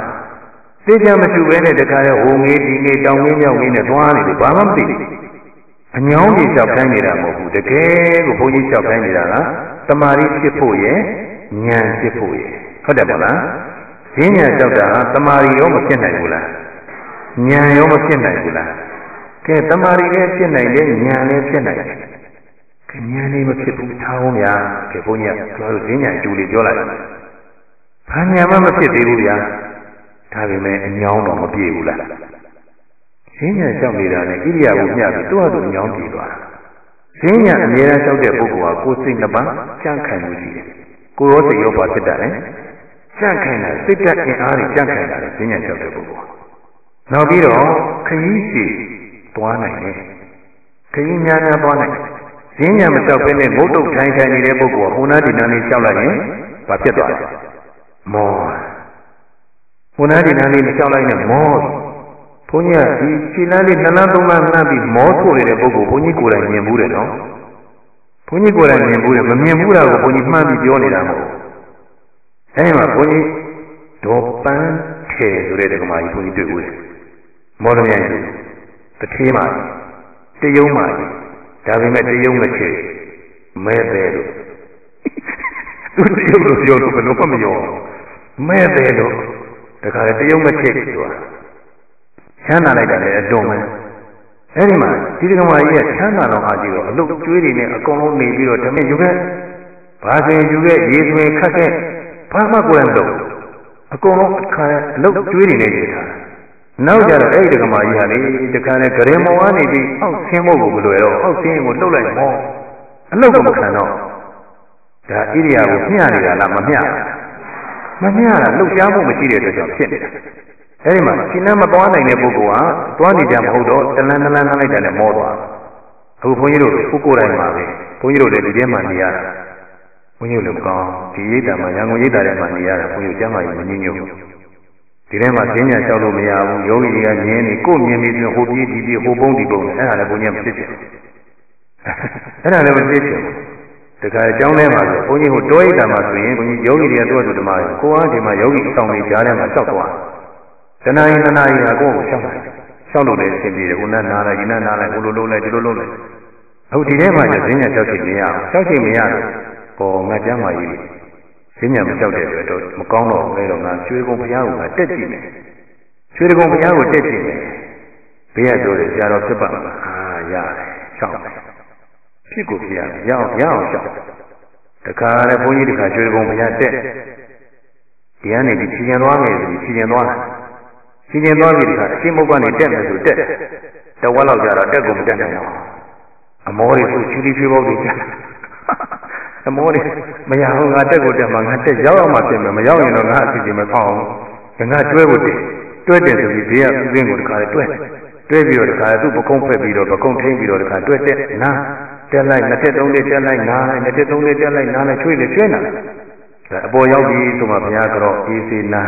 သိချမရှိဘဲနဲ့တခါလဲဟိုငေးဒီငေးတောင်ငေးမြောက်ငေးနဲ့သွားနေလို့ဘာမှမသိဘူး အညောင်းကြီးလျှောက်ခိုင်းနေတာမဟုတ်ဘူးတကယ်ကိုဘုန်းကြီးလျှောက်ခိုင်းနေတာကတမာရီဖြစ်ဖို့ရဲ့ဉာဏ်ဖြစ်ဖို့ရဲ့ဟုတ်တယ်မလားဈဉ္ညာလျှောက်တာဟာတမာရီရောမဖြစ်နိုင်ဘူးလားဉာဏ်ရောမဖြစ်နိုင်ဘူးလားကဲတမာရီလည်းဖြစ်နိုင်တယ်ဉာဏ်လည်းဖြစ်နိုင်တယ်ကဲဉာဏ်လေးမဖြစ်ဘူးထားအောင်ဗျာကဲဘုန်းကြီးကကျွန်တော်တို့ဈဉ္ညာအကျိုးလေးပြောလိုက်ဘာဉာဏ်မှမဖြစ်သေးဘူးဗျာဒါပေမဲ့အညောင်းတော့မပြေဘူးလား ဈဉ္ညာလျှောက်နေတာနဲ့ဣရိယာပုမျှပြီးသူ့ဟာသူအညောင်းပြေသွားတာဈဉ္ညာအမြဲတမ်းလျှောက်တဲ့ပုဂ္ဂိုလ်ဟာကိုယ်စိတ်နှစ်ပါးကြန့်ခိုင်မှုရှိတယ်ကိုယ်ရောစိတ်ရောပါဖြစ်တတ်တယ်ကြန့်ခိုင်တာစိတ်ဓာတ်အင်အားတွေကြန့်ခိုင်တာလေဈဉ္ညာလျှောက်တဲ့ပုဂ္ဂိုလ်နောက်ပြီးတော့ခရီးရှိသွားနိုင်တယ်ခရီးများများသွားနိုင်ဈဉ္ညာမလျှောက်ဘဲနဲ့ငုတ်တုတ်ထိုင်ထိုင်နေတဲ့ပုဂ္ဂိုလ်ကဟိုနားဒီနားလေးလျှောက်လိုက်ရင်ဘာဖြစ်သွားလဲမောဟိုနားဒီနားလေးမလျှောက်လိုက်နဲ့မော ဘုန်းကြီးကဒီခြေလမ်းလေးနှစ်လမ်းသုံးလမ်းလှမ်းပြီးမောထိုးနေတဲ့ပုဂ္ဂိုလ်ဘုန်းကြီးကိုယ်တိုင်မြင်ဘူးတယ်နော်ဘုန်းကြီးကိုယ်တိုင်မြင်ဘူးတယ်မမြင်ဘူးတာကိုဘုန်းကြီးမှန်းပြီးပြောနေတာမဟုတ်အဲဒီမှာဘုန်းကြီးဒေါ်ပန်းချေဆိုတဲ့ဒကမာကြီးဘုန်းကြီးတွေ့ဘူးတယ်မောရမြိုင်တထေးမှာတယုံမှာဒါပေမဲ့တယုံမချေမဲတယ်လို့သူတယုံလို့ပြောလို့ဘယ်လိုမှမပြောမဲတယ်လို့တခါတယုံမချေဆိုတာ ချမ်းသာလိုက်တာလည်းအတုံးပဲအဲ့ဒီမှာဒီကမာကြီးကချမ်းသာတော့အားကြီးတော့အလုတ်ကျွေးတွေနဲ့အကုန်လုံးနေပြီးတော့ဓမင်းယူခဲ့ဘာဆိုရင်ယူခဲ့ရေဆိုရင်ခတ်ခဲ့ဘာမှကိုယ်မလုပ်အကုန်လုံးအခါအလုတ်ကျွေးတွေနဲ့ရေးထားနောက်ကြတော့အဲ့ဒီကမာကြီးဟာလေတခါနဲ့ဂရင်မောကနေပြီးအောက်ဆင်းဖို့ကိုမလွယ်တော့အောက်ဆင်းကိုလှုပ်လိုက်မောအလုတ်ကမခံတော့ဒါဣရိယာကိုမျှနေတာလားမမျှမမျှတာလှုပ်ရှားမှုမရှိတဲ့အတွက်ကြောင့်ဖြစ်နေတာ အဲဒီမှာရှင်နမသွားနိုင်တဲ့ပုဂ္ဂိုလ်ဟာသွားနေကြမဟုတ်တော့တလန်းတလန်းလိုက်တယ်နဲ့မောသွားအခုဘုန်းကြီးတို့ကိုကိုယ်တိုင်ပါပဲဘုန်းကြီးတို့လည်းဒီထဲမှာနေရတာဘုန်းကြီးတို့လည်းကောင်းဒီရိတ်တာမှာရန်ကုန်ရိတ်တာထဲမှာနေရတာဘုန်းကြီးကျမ်းမာရေးမငြင်းညွတ်ဒီထဲမှာဈဉ္ညာလျှောက်လို့မရဘူးယောဂီတွေကမြင်နေကိုယ်မြင်ပြီးဆိုဟိုပြေးဒီပြေးဟိုပုံးဒီပုံးအဲ့ဒါလည်းဘုန်းကြီးမဖြစ်ဖြစ်အဲ့ဒါလည်းမဖြစ်ဖြစ်တခါအကြောင်းထဲမှာဆိုဘုန်းကြီးဟိုတောရိတ်တာမှာဆိုရင်ဘုန်းကြီးယောဂီတွေတော့သူဓမ္မကိုအားဒီမှာယောဂီအဆောင်လေးကြားထဲမှာလျှောက်သွားတ ဏှာရင်တဏှာရင်ကကိုယ့်ကိုရှောက်တယ်ရှောက်လို့လည်းအဆင်ပြေတယ်ကိုယ်နဲ့နားလိုက်ဒီနဲ့နားလိုက်ကိုလိုလိုလိုက်ဒီလိုလိုလိုက်အခုဒီထဲမှာကျဈဉ္ညာလျှောက်ချင်မရအောင်လျှောက်ချင်မရတော့ပေါ်ငါကျမ်းမာကြီးဈဉ္ညာမလျှောက်တဲ့အတွက်တော့မကောင်းတော့ဘူးတော့ငါရွှေကုံဘုရားကိုငါတက်ကြည့်မယ်ရွှေကုံဘုရားကိုတက်ကြည့်မယ်ဘေးရဆိုတယ်ဆရာတော်ဖြစ်ပါမလားအာရတယ်လျှောက်မယ်ဖြစ်ကိုဖြစ်ရရအောင်ရအောင်လျှောက်တခါလည်းဘုန်းကြီးတခါရွှေကုံဘုရားတက်ဒီကနေဒီဖြည်ရင်သွားမယ်ဆိုပြီးဖြည်ရင်သွားတယ် ဖြည်ရင်သွားပြီတခါအရှင်းမုတ်ကနေတက်မယ်ဆိုတက်တဝက်လောက်ကြတော့တက်ကုန်မတက်နိုင်တော့အမောတွေသူချူတီဖြေပေါက်တွေကျအမောတွေမရဘူးငါတက်ကိုတက်မှာငါတက်ရောက်အောင်မှပြင်မယ်မရောက်ရင်တော့ငါအစီအစဉ်မဖောက်အောင်ငါတွဲဖို့တည်းတွဲတယ်ဆိုပြီးဘေးကဥစဉ်ကိုတခါတွဲတွဲပြီးတော့တခါသူ့ပကုံးဖက်ပြီးတော့ပကုံးထိန်းပြီးတော့တခါတွဲတက်နာတက်လိုက်နှစ်တက်သုံးတက်တက်လိုက်နားလိုက်နှစ်တက်သုံးတက်တက်လိုက်နားလိုက်ချွေးလေချွေးနာအပေါ်ရောက်ပြီဆိုမှဘုရားကတော့အေးစေနာ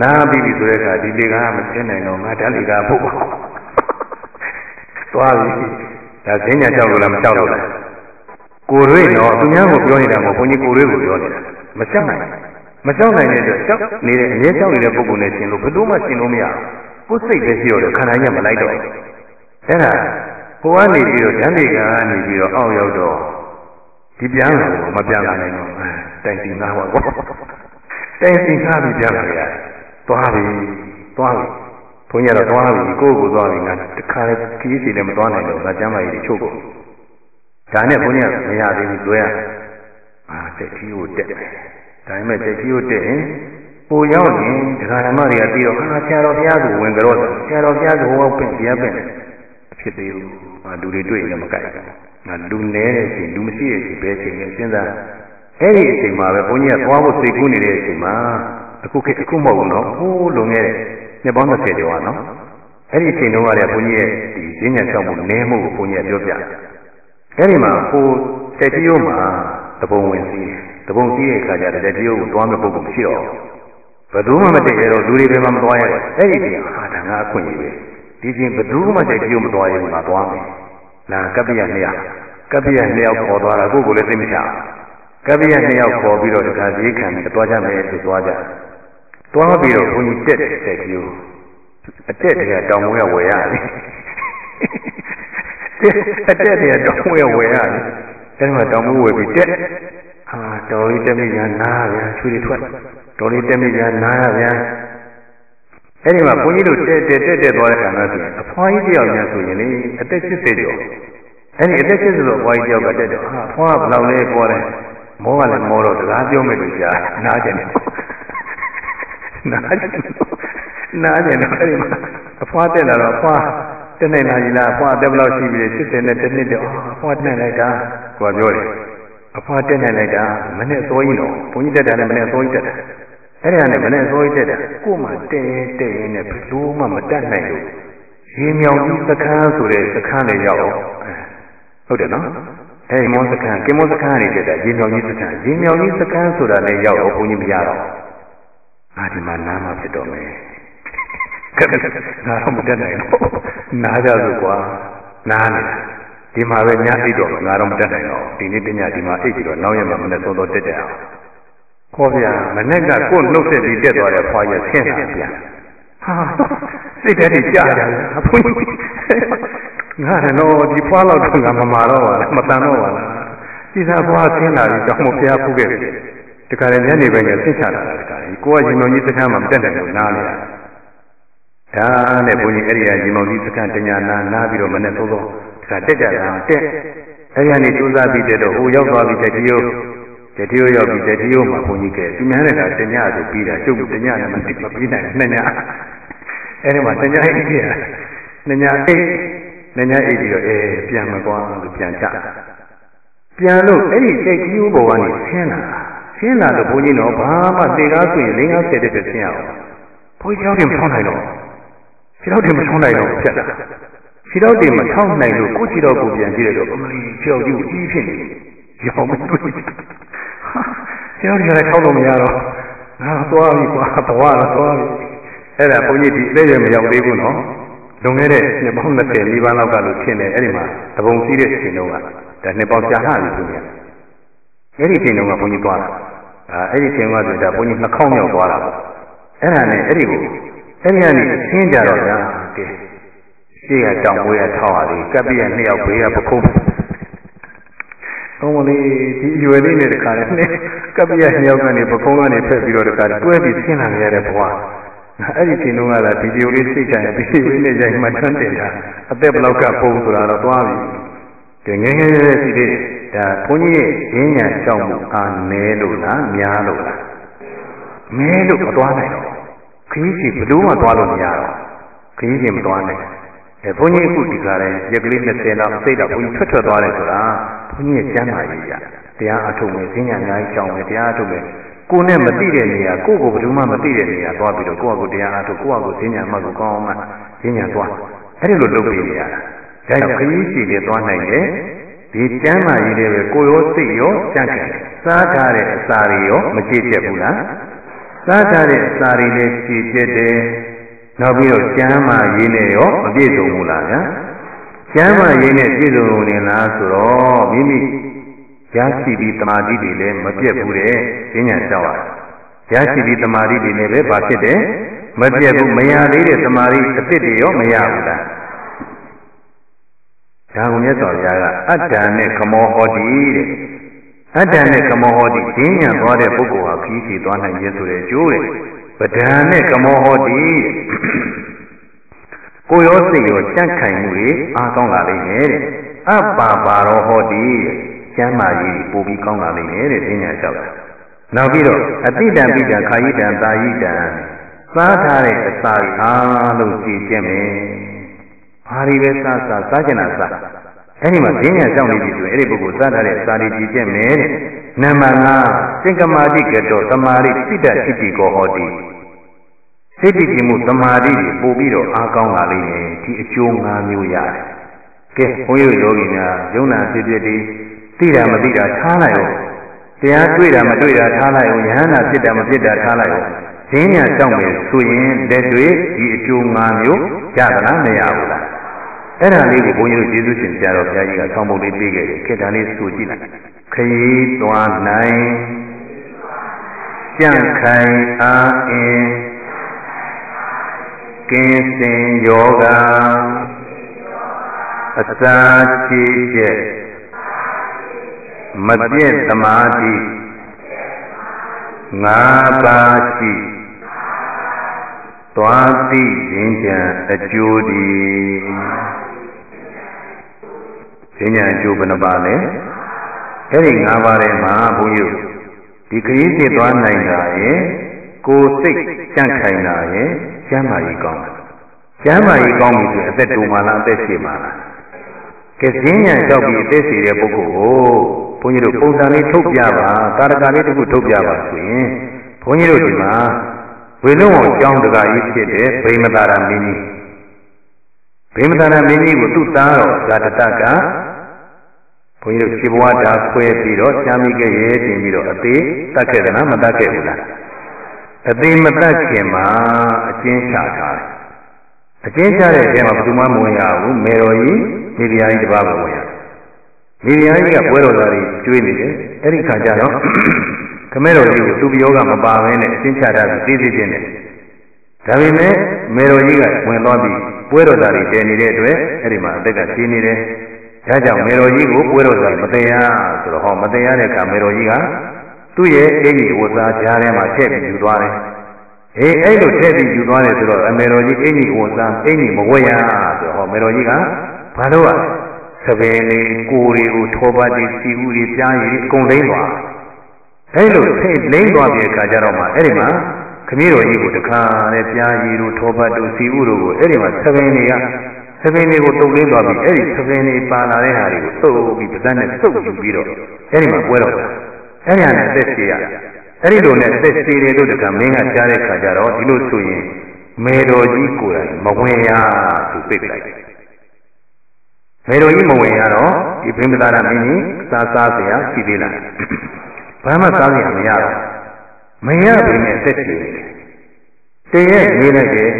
နာပြီးပြီဆိုတဲ့အခါဒီလေကမသိနိုင်တော့ငါဓာတ်လေကဖို့သွားပြီဒါဈဉ္ညာကြောက်လို့လားမကြောက်လို့လားကိုရွေးတော့သူများကိုပြောနေတာမဟုတ်ဘုန်းကြီးကိုရွေးကိုပြောနေတာမကြောက်နိုင်မကြောက်နိုင်တဲ့အတွက်ကြောက်နေတဲ့အမြဲကြောက်နေတဲ့ပုဂ္ဂိုလ်နဲ့ရှင်လို့ဘယ်သူမှရှင်လို့မရဘူးကိုယ်စိတ်ပဲရှိတော့ခန္ဓာကြီးကမလိုက်တော့အဲ့ဒါဟိုကနေပြီးတော့ဓာတ်လေကနေပြီးတော့အောက်ရောက်တော့ဒီပြန်လာတော့မပြန်လာနိုင်တော့တိုင်စီငါးပါဘောတိုင်စီငါးပြီးပြန်လာရတယ် သွားပြီသွားပြီဘုန်းကြီးကတော့သွားပြီကိုယ့်ကိုယ်သွားပြီငါတခါလေခီးစီလည်းမသွားနိုင်တော့ငါကျမ်းမာရေးချုပ်ကုန်ဒါနဲ့ဘုန်းကြီးကမရသေးဘူးတွဲရအာတက်ကြီးကိုတက်တယ်ဒါပေမဲ့တက်ကြီးကိုတက်ရင်ဟိုရောက်ရင်ဒကာဓမ္မတွေကပြီးတော့ဟာဆရာတော်ဘုရားကိုဝင်ကြတော့ဆရာတော်ဘုရားကိုဟောပင့်ဘုရားပင့်ဖြစ်သေးဘူးဟာလူတွေတွေ့ရင်လည်းမကြိုက်ဘူးငါလူနဲတဲ့အချိန်လူမရှိတဲ့အချိန်ပဲအချိန်နဲ့စဉ်းစားအဲ့ဒီအချိန်မှာပဲဘုန်းကြီးကသွားဖို့စိတ်ကူးနေတဲ့အချိန်မှာ အခုခေတ်အခုမဟုတ်ဘူးနော်ဟိုးလွန်ခဲ့တဲ့နှစ်ပေါင်း20ကျော်ကနော်အဲ့ဒီအချိန်တုန်းကလည်းဘုန်းကြီးရဲ့ဒီဈဉ္ညာချောက်မှုနည်းမှုကိုဘုန်းကြီးကပြောပြအဲ့ဒီမှာဟိုတက်တိယမှာတပုံဝင်စီးတပုံစီးတဲ့အခါကျတော့တက်တိယကိုသွားမဲ့ပုဂ္ဂိုလ်မရှိတော့ဘယ်သူမှမတည့်ရတော့လူတွေပဲမသွားရတော့အဲ့ဒီချိန်ဟာဒါငါအခွင့်အရေးပဲဒီချိန်ဘယ်သူမှတက်တိယမသွားရဘူးငါသွားမယ်လာကပ္ပိယနှစ်ယောက်ကပ္ပိယနှစ်ယောက်ခေါ်သွားတာကိုယ်ကိုလည်းသိမချကပ္ပိယနှစ်ယောက်ခေါ်ပြီးတော့တခါဈေးခံပြီးသွားကြမယ်ဆိုသွားကြ သွားပြီးတော့ဘုန်းကြီးတက်တယ်တက်ကြီးအတက်တကတောင်ဝဲဝယ်ရတယ်အတက်တကတောင်ဝဲဝယ်ရတယ်အဲဒီမှာတောင်ဝဲဝယ်ပြီးတက်ဟာတော်လေးတက်မိညာနားဗျာချွေးတွေထွက်တော်လေးတက်မိညာနားဗျာအဲဒီမှာဘုန်းကြီးတို့တက်တက်တက်တက်သွားတဲ့ခါမှာဆိုရင်အဖွားကြီးတယောက်များဆိုရင်လေအသက်80ကျော်အဲဒီအသက်80ကျော်အဖွားကြီးတယောက်ကတက်တော့ဟာအဖွားကဘယ်လောက်လဲပေါ်တယ်မောကလည်းမောတော့စကားပြောမယ်လို့ကြားနားကြတယ် နားကြတယ်နားကြတယ်အဲ့ဒီမှာအဖွားတက်လာတော့အဖွားတက်နေလာကြီးလားအဖွားတက်ဘယ်လောက်ရှိပြီလဲ80နဲ့တစ်နှစ်တော့အဖွားတက်လိုက်တာကိုကပြောတယ်အဖွားတက်နေလိုက်တာမနဲ့အစိုးကြီးတော့ဘုန်းကြီးတက်တာလည်းမနဲ့အစိုးကြီးတက်တာအဲ့ဒါနဲ့မနဲ့အစိုးကြီးတက်တာကို့မှာတဲတဲနဲ့ဘယ်လိုမှမတက်နိုင်လို့ရေမြောင်ကြီးစခန်းဆိုတဲ့စခန်းလေးရောက်ဟုတ်တယ်နော်အဲဒီမောစခန်းကင်မောစခန်းနေတက်တာရေမြောင်ကြီးစခန်းရေမြောင်ကြီးစခန်းဆိုတာလည်းရောက်တော့ဘုန်းကြီးမရတော့ ငါဒီမှာနားမှာဖြစ်တော့မယ်ကဲငါတော့မတက်နိုင်တော့နားကြစို့ကွာနားနေတာဒီမှာပဲညအိတ်တော့ငါတော့မတက်နိုင်တော့ဒီနေ့တညဒီမှာအိတ်ပြီးတော့နောက်ရက်မှမနေ့သုံးတော့တက်ကြအောင်ခေါ်ဗျာမနေ့ကကို့နှုတ်ဆက်ပြီးတက်သွားတဲ့ဖွာရဆင်းလာဗျာဟာစိတ်ထဲကြီးကြာကြတယ်အဖွင့်ငါတော့ဒီဖွာလောက်တော့ငါမမာတော့ပါလားမတန်တော့ပါလားဒီသာဖွာဆင်းလာပြီးကြောင့်မဖျားဖူးခဲ့တယ် တခါလည်းညနေပိုင်းကျဆင်းချလာတာတခါကြီးကိုကရင်တော်ကြီးစခန်းမှာမတက်နိုင်ဘူးနားနေတာဒါနဲ့ဘုန်းကြီးအဲ့ဒီကရင်တော်ကြီးစခန်းတညာနာနားပြီးတော့မနေ့သုံးသုံးတခါတက်ကြတာတက်အဲ့ဒီကနေစူးစမ်းပြီးတက်တော့ဟိုရောက်သွားပြီးတက်တီယိုတက်တီယိုရောက်ပြီးတက်တီယိုမှာဘုန်းကြီးကသူများနဲ့ကတညာဆိုပြီးတာကျုပ်တညာနဲ့မတိမပြီးနိုင်နှစ်ညာအဲ့ဒီမှာတညာအိတ်ကြီးနှစ်ညာအိတ်နှစ်ညာအိတ်ပြီးတော့အဲပြန်မကွာလို့ပြန်ချပြန်လို့အဲ့ဒီတက်တီယိုဘောကနေဆင်းလာ ဆင်းလာတော့ဘုန်းကြီးတော့ဘာမှတေကားဆိုရင်၄50တက်ပဲဆင်းရအောင်ဘုန်းကြီးတော့မထောင်းနိုင်တော့ခြေတော့တင်မထောင်းနိုင်တော့ဖြတ်လာခြေတော့တင်မထောင်းနိုင်လို့ကိုခြေတော့ကိုပြန်ကြည့်ရတော့အမလီခြေတော့ကြီးကိုကြီးဖြစ်နေရောင်မတွေ့ခြေတော့တင်လည်းထောင်းလို့မရတော့ငါသွားပြီကွာဘဝတော့သွားပြီအဲ့ဒါဘုန်းကြီးဒီအလေးရမရောက်သေးဘူးနော်လွန်ခဲ့တဲ့နှစ်ပေါင်း20နီးပါးလောက်ကလို့ထင်တယ်အဲ့ဒီမှာတပုံစီးတဲ့ချိန်တုန်းကဒါနှစ်ပေါင်းကြာလှပြီသူကအဲ့ဒီချိန်တုန်းကဘုန်းကြီးသွားတာ အာအဲ့ဒီချိန်ကဆိုတာဘုန်းကြီးနှာခေါင်းမြောက်သွားတာပေါ့အဲ့ဒါနဲ့အဲ့ဒီကိုအဲ့ဒီကနေရှင်းကြတော့ဗျာကဲရှေ့ကတောင်ဝဲကထောက်ရသေးကပ်ပြီးရနှစ်ယောက်ဘေးကပခုံးကောင်းမလေးဒီအရွယ်လေးနဲ့တခါလဲနှစ်ကပ်ပြီးရနှစ်ယောက်ကနေပခုံးကနေဖက်ပြီးတော့တခါတွဲပြီးရှင်းလာရတဲ့ဘဝအဲ့ဒီချိန်တုန်းကလာဗီဒီယိုလေးစိတ်ချရင်ဗီဒီယိုလေးနဲ့ရိုက်မှထွန်းတင်တာအသက်ဘလောက်ကပုံဆိုတာတော့သွားပြီ ကဲငယ်ငယ်လေးရှိသေးတယ်ဒါဘုန်းကြီးရဲ့ဈဉ္ညာကြောင့်အာနဲလို့လားများလို့လားမဲလို့မသွားနိုင်တော့ခကြီးကြီးဘလို့မှသွားလို့မရတော့ခကြီးကြီးမသွားနိုင်အဲဘုန်းကြီးအခုဒီကလည်းရက်ကလေး20လောက်စိတ်တော့ဘုန်းကြီးထွက်ထွက်သွားတယ်ဆိုတာဘုန်းကြီးရဲ့ကျမ်းမာရေးရတရားအထုတ်မယ်ဈဉ္ညာအများကြီးကြောင်းမယ်တရားအထုတ်မယ်ကိုယ်နဲ့မသိတဲ့နေရာကိုယ့်ကိုဘယ်သူမှမသိတဲ့နေရာသွားပြီးတော့ကိုယ့်အကူတရားအထုတ်ကိုယ့်အကူဈဉ္ညာမှတ်ကိုကောင်းအောင်မှဈဉ္ညာသွားအဲ့ဒီလိုလုပ်ပြီးနေရတာ ဒါကြောင့်ခကြီးကြီးတွေသွားနိုင်တယ်ဒီကျမ်းမာရေးတွေပဲကိုယ်ရောစိတ်ရောကြံ့ကြံ့စားထားတဲ့အစာတွေရောမကြည့်ပြဘူးလားစားထားတဲ့အစာတွေလည်းကြည်ကျက်တယ်နောက်ပြီးတော့ကျမ်းမာရေးနဲ့ရောမပြည့်စုံဘူးလားဗျာကျမ်းမာရေးနဲ့ပြည့်စုံနေလားဆိုတော့မိမိရရှိပြီးတမာတိတွေလည်းမပြတ်ဘူးတဲ့ဉာဏ်လျှောက်ရရရှိပြီးတမာတိတွေလည်းပဲဘာဖြစ်တယ်မပြတ်ဘူးမရသေးတဲ့တမာတိအစ်စ်တွေရောမရဘူးလား ဒါကိုမြတ်စွာဘုရားကအတ္တနဲ့ခမောဟောတိတဲ့အတ္တနဲ့ကမောဟောတိဈဉ္ညာသွားတဲ့ပုဂ္ဂိုလ်ဟာခီးစီသွားနိုင်ရဲ့ဆိုတဲ့အကျိုးတဲ့ပဒံနဲ့ကမောဟောတိကိုရောစိတ်ရောကြန့်ခိုင်မှုတွေအားကောင်းလာလိမ့်မယ်တဲ့အပ္ပါပါရောဟောတိကျမ်းမာကြီးပို့ပြီးကောင်းလာလိမ့်မယ်တဲ့ဈဉ္ညာလျှောက်တာနောက်ပြီးတော့အတိတံပိတံခာယိတံတာယိတံစားထားတဲ့အစာအားလုံးကြည်ကျင့်မယ် ဘာတွေပဲစားစားစားကျင်တာစားအဲ့ဒီမှာဈဉ္ညာကြောင့်နေပြီဆိုရင်အဲ့ဒီပုဂ္ဂိုလ်စားထားတဲ့စာရီကြည့်ချက်မယ်တဲ့နံပါတ်5စင်ကမာတိကတောသမာဓိစိတ္တစိတ္တိကိုဟောတိစိတ္တိကြည့်မှုသမာဓိတွေပို့ပြီးတော့အားကောင်းလာလိမ့်မယ်ဒီအကျိုး၅မျိုးရတယ်ကဲဘုန်းကြီးယောဂီများယုံနာဖြစ်ဖြစ်ဒီသိတာမသိတာထားလိုက်အောင်တရားတွေ့တာမတွေ့တာထားလိုက်အောင်ယဟန္တာဖြစ်တာမဖြစ်တာထားလိုက်အောင်ဈဉ္ညာကြောင့်ပဲဆိုရင်လက်တွေဒီအကျိုး၅မျိုးရသလားမရဘူးလား အဲ့ဒါလေးကိုဘုန်းကြီးတို့ကျေးဇူးရှင်ဆရာတော်ဘုရားကြီးကဆောင်းပုံလေးပေးခဲ့တယ်ခေတ္တလေးဆိုကြည့်လိုက်ခရီးသွားနိုင်ကြန့်ခိုင်အားအင်းကင်းစင်ယောဂအစာချီချက်မပြည့်သမာဓိငါးပါးရှိသွားသိခြင်းကြံအကျိုး ဒီဉာဏ်အကျိုးဘယ်နှပါလဲအဲ့ဒီ၅ပါးထဲမှာဘုန်းကြီးဒီခရီးစစ်သွားနိုင်တာရဲ့ကိုယ်စိတ်ကြန့်ခိုင်တာရဲ့ကျမ်းမာရေးကောင်းတာကျမ်းမာရေးကောင်းပြီဆိုအသက်တူမှလားအသက်ရှည်မှလားကဲဈဉ္ညာလျှောက်ပြီးအသက်ရှည်တဲ့ပုဂ္ဂိုလ်ကိုဘုန်းကြီးတို့ပုံစံလေးထုတ်ပြပါကာရကလေးတစ်ခုထုတ်ပြပါဆိုရင်ဘုန်းကြီးတို့ဒီမှာဝေလုံးအောင်ကျောင်းတကာကြီးဖြစ်တဲ့ဗိမသာရမင်းကြီးဗိမသာရမင်းကြီးကိုသူ့သားတော်ဇာတတက ဘုန်းကြီးတို့ခြေဘဝဓာခွဲပြီးတော့ရှားမိခဲ့ရဲတင်ပြီးတော့အသေးတတ်ခဲ့သလားမတတ်ခဲ့ဘူးလားအသေးမတတ်ခင်မှာအကျဉ်းချထားတယ်အကျဉ်းချတဲ့အချိန်မှာဘယ်သူမှမဝင်ရဘူးမေတော်ကြီးမိဖုရားကြီးတပါးပဲဝင်ရမိဖုရားကြီးကပွဲတော်သားတွေကျွေးနေတယ်အဲ့ဒီခါကျတော့ခမဲတော်ကြီးကိုသူပြောကမပါဘဲနဲ့အကျဉ်းချတာပြီးသိသိချင်းတယ်ဒါပေမဲ့မေတော်ကြီးကဝင်သွားပြီးပွဲတော်သားတွေတည်နေတဲ့အတွက်အဲ့ဒီမှာအသက်ကရှင်းနေတယ် ဒါကြောင့်မေတော်ကြီးကိုပွဲတော်သားမတရားဆိုတော့ဟောမတရားတဲ့အခါမေတော်ကြီးကသူ့ရဲ့အင်ကြီးဝတ်သားကြားထဲမှာထည့်ပြီးယူသွားတယ်အေးအဲ့လိုထည့်ပြီးယူသွားတယ်ဆိုတော့အမေတော်ကြီးအင်ကြီးဝတ်သားအင်ကြီးမဝတ်ရဆိုတော့ဟောမေတော်ကြီးကဘာလို့อ่ะသပင်လေးကိုယ်တွေကိုထောပတ်တွေစီဥတွေကြားရည်အကုန်လိမ့်သွားအဲ့လိုထိတ်လိမ့်သွားတဲ့အခါကျတော့မှအဲ့ဒီမှာခမည်းတော်ကြီးကိုတခါနဲ့ကြားရည်တို့ထောပတ်တို့စီဥတို့ကိုအဲ့ဒီမှာသပင်တွေက သပင်တွေကိုတုပ်လေးသွားပြီးအဲ့ဒီသပင်တွေပါလာတဲ့ဟာတွေကိုတုပ်ပြီးပဇက်နဲ့တုပ်ယူပြီးတော့အဲ့ဒီမှာပွဲတော့တာအဲ့ဒီဟာနဲ့အသက်ရှင်ရအဲ့ဒီလိုနဲ့အသက်ရှင်တယ်လို့တခါမင်းကကြားတဲ့ခါကျတော့ဒီလိုဆိုရင်မေတော်ကြီးကိုယ်တိုင်မဝင်ရသူပြိတ်လိုက်မေတော်ကြီးမဝင်ရတော့ဒီဘိမသာရမင်းကြီးစားစားစရာရှိသေးလားဘာမှစားစရာမရတော့မရပြီနဲ့အသက်ရှင်တယ်တည့်ရဲ့နေလိုက်တယ်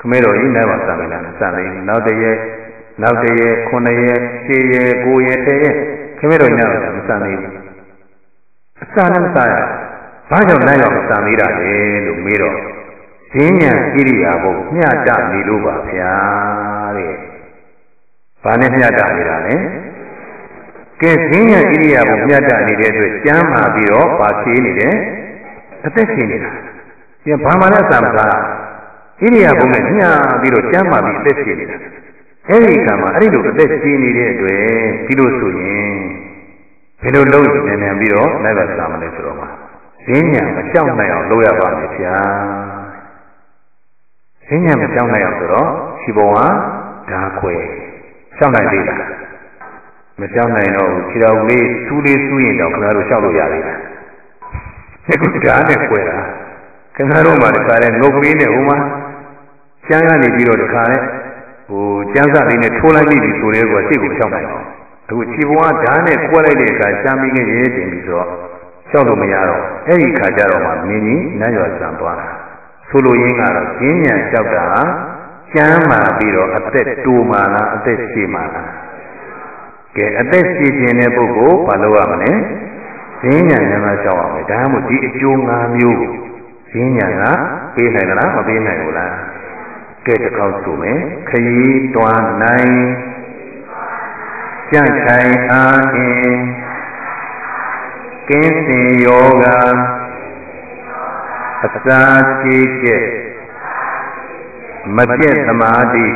ခမဲတော်ကြီးနိုင်ပါစားမလားစတယ်နောက်တည့်ရဲ့နောက်တည့်ရဲ့ခုနှစ်ရဲ့ရှစ်ရဲ့ကိုးရဲ့တဲ့ရဲ့ခမဲတော်နိုင်ပါမစားနိုင်ဘူးအစာနဲ့မစားရဘာကြောင့်နိုင်အောင်မစားသေးတာလဲလို့မေးတော့ဈဉ္ညာဣရိယာပုမျှတနေလို့ပါဗျာတဲ့ဘာနဲ့မျှတနေတာလဲကဲဈဉ္ညာဣရိယာပုမျှတနေတဲ့အတွက်ကျမ်းမာပြီးတော့ပါဖြေးနေတယ်အသက်ရှင်နေတာပြန်ဘာမှလည်းစာမစား ဣရိယာပုနဲ့ညှာပြီးတော့ကျမ်းမာပြီးအသက်ရှင်နေတာအဲ့ဒီကံမှာအဲ့ဒီလိုအသက်ရှင်နေတဲ့အတွက်ဒီလိုဆိုရင်ဘယ်လိုလုပ်နေနေပြီးတော့လိုက်ပါစားမလဲဆိုတော့မှာဈဉ္ညာမကြောက်နိုင်အောင်လုပ်ရပါမယ်ဗျာဈဉ္ညာမကြောက်နိုင်အောင်ဆိုတော့ရှိဘုံဟာဓာခွဲရှောက်နိုင်သေးလားမရှောက်နိုင်တော့ဘူးခြေတော်လေးစူးလေးစူးရင်တော့ခင်ဗျားတို့ရှောက်လို့ရသေးလားအခုဓာနဲ့ခွဲတာခင်ဗျားတို့မှတခါလဲငုတ်ပေးနဲ့ဟိုမှာ ကျန်းကနေပြီးတော့တခါလဲဟိုကျန်းစာလေးနဲ့ထိုးလိုက်ပြီဆိုတဲ့ကွာစိတ်ကိုရှောက်နိုင်အောင်အခုခြေဘုံကဓာနဲ့ခွဲလိုက်တဲ့အခါရှမ်းပြီးငရဲတင်ပြီးဆိုတော့ရှောက်လို့မရတော့အဲ့ဒီခါကျတော့မှမင်းကြီးနတ်ရွာဆံသွားတာဆိုလိုရင်းကတော့ဈဉ္ညာလျှောက်တာကျမ်းမာပြီးတော့အသက်တိုးမာလားအသက်ရှည်မာလားကဲအသက်ရှည်ခြင်းတဲ့ပုဂ္ဂိုလ်ဘာလုပ်ရမလဲဈဉ္ညာနဲ့မှလျှောက်အောင်ဒါမှမဟုတ်ဒီအကျိုး၅မျိုးဈဉ္ညာကပေးနိုင်လားမပေးနိုင်ဘူးလား ကဲတစ်ခေါက်ဆိုမယ်ခရီးတွားနိုင်ကြန့်ခိုင်အားဖြင့်ကင်းစင်ယောဂအစာကြည်ချက်မပြည့်သမာဓိ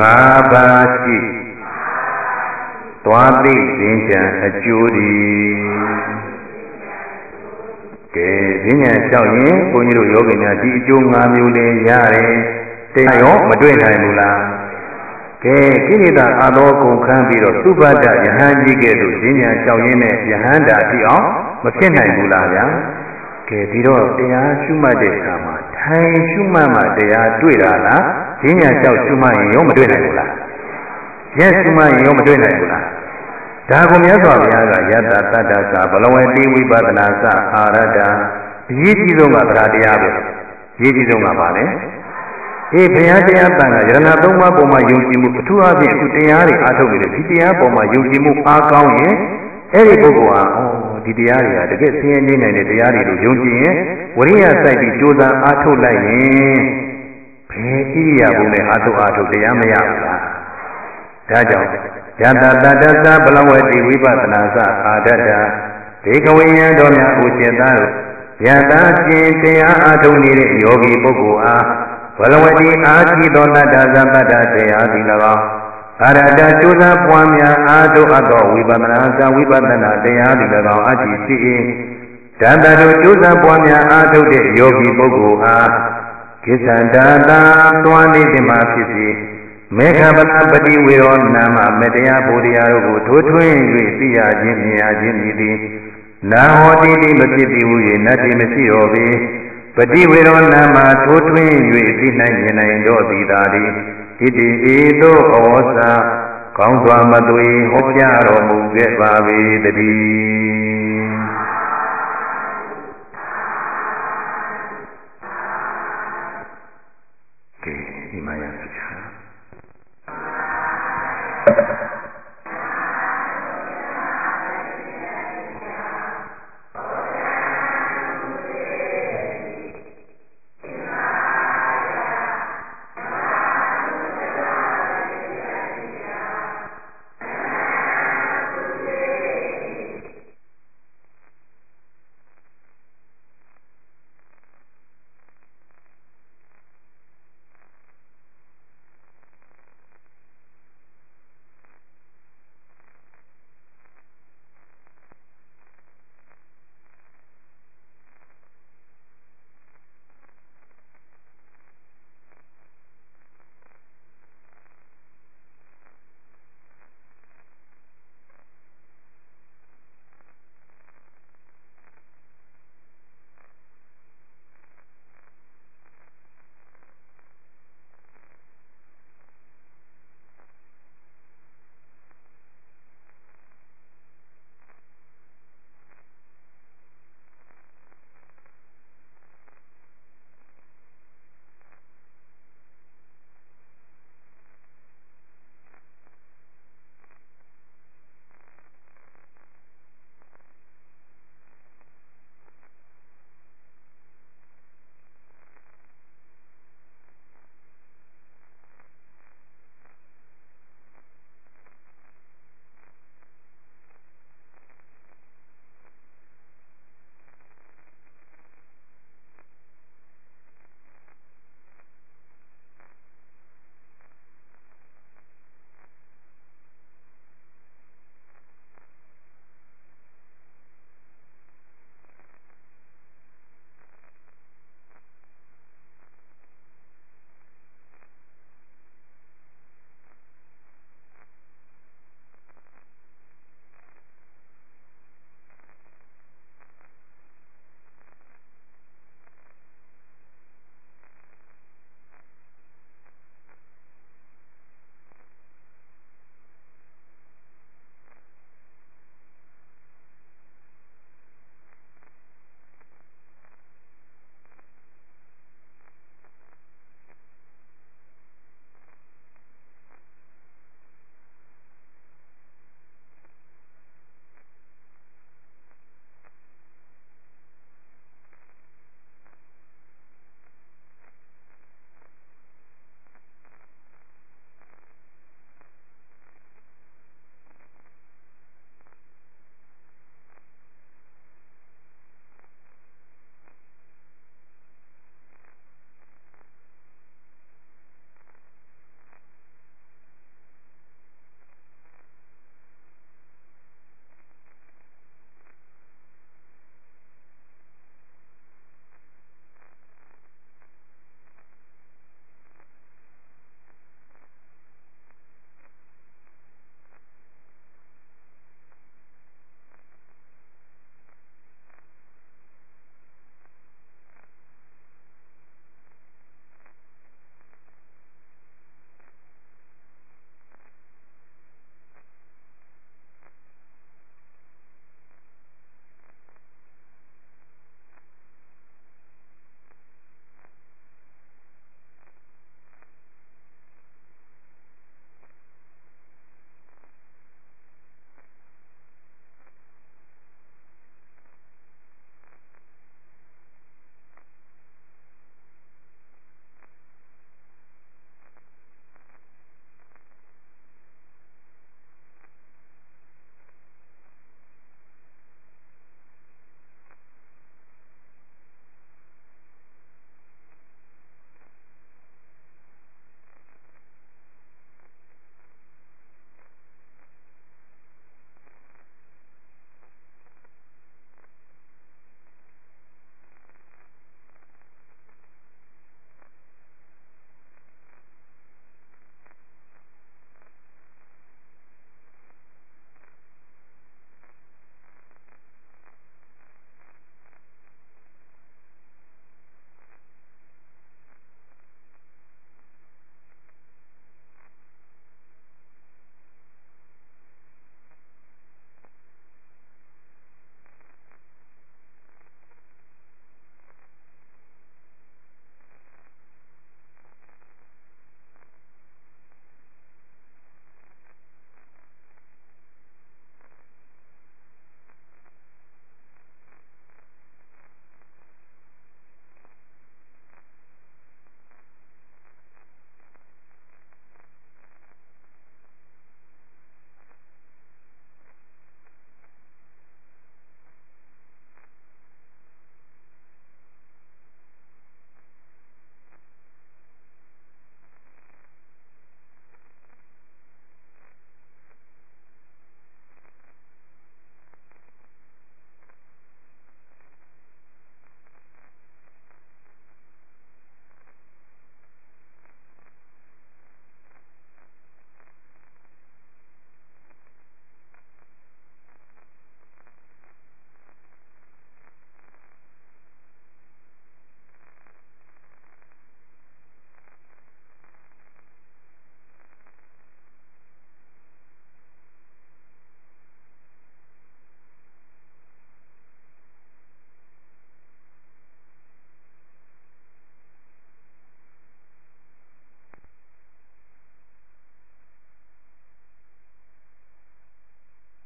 ငါးပါးရှိသွားသိခြင်းချံအကျိုးဒီ ကဲဈဉ္ညာလျှောက်ရင်ဘုန်းကြီးတို့ယောဂီများဒီအကျိုး၅မျိုးလေးရတယ်တရားရောမတွေ့နိုင်ဘူးလားကဲကိလေသာအသောကုန်ခန်းပြီးတော့သုဘဒယဟန်ကြီးကဲ့သို့ဈဉ္ညာလျှောက်ရင်းနဲ့ယဟန်တာဖြစ်အောင်မဖြစ်နိုင်ဘူးလားဗျာကဲဒီတော့တရားရှုမှတ်တဲ့အခါမှာထိုင်ရှုမှတ်မှတရားတွေ့တာလားဈဉ္ညာလျှောက်ရှုမှတ်ရင်ရောမတွေ့နိုင်ဘူးလားရက်ရှုမှတ်ရင်ရောမတွေ့နိုင်ဘူးလား ဒါကိုမြတ်စွာဘုရားကယတ္တတတ္တကဘလဝတိဝိပဿနာစအာရတအရေးကြီးဆုံးကသရတရားပဲအရေးကြီးဆုံးကပါလေအေးဘုရားတရားတန်ခါယရဏသုံးပါးပုံမှာယုံကြည်မှုအထူးအဖြင့်အခုတရားတွေအားထုတ်နေတဲ့ဒီတရားပုံမှာယုံကြည်မှုအားကောင်းရင်အဲ့ဒီပုဂ္ဂိုလ်ဟာဩဒီတရားတွေကတကယ်ဆင်းရဲနေနိုင်တဲ့တရားတွေလို့ယုံကြည်ရင်ဝရိယစိုက်ပြီးကြိုးစားအားထုတ်လိုက်ရင်ဘယ်ဣရိယာပုနဲ့အားထုတ်အားထုတ်တရားမရဘူးလားဒါကြောင့် ယတတတသဘလဝတိဝိပဿနာသအာဒတ္တဒေကဝိယံတော်များဥจิตသားတို့ယတာရှင်တရားအားထုတ်နေတဲ့ယောဂီပုဂ္ဂိုလ်အားဘလဝတိအာတိသောတတ္တသဗ္ဗတ္တတရားသည်၎င်းအရတကျိုးစားပွားများအားထုတ်အပ်သောဝိပဿနာသဝိပဿနာတရားသည်၎င်းအတ္တိရှိ၏ဓာတတို့ကျိုးစားပွားများအားထုတ်တဲ့ယောဂီပုဂ္ဂိုလ်အားကိစ္ဆန္တာတာတွားနေခြင်းမှာဖြစ်စေ မေခပလပတိဝေရောနာမမတရားဘုရားတို့ကိုထိုးထွင်း၍သိရခြင်းမြင်ရခြင်းဤသည်နာဟောတိတိမဖြစ်သည်ဟု၍နတ္တိမရှိတော်ပေပတိဝေရောနာမထိုးထွင်း၍သိနိုင်မြင်နိုင်တော်သည်သာသည်ဣတိဧသောဩဇာကောင်းစွာမသွေဟောကြားတော်မူခဲ့ပါ၏တည်း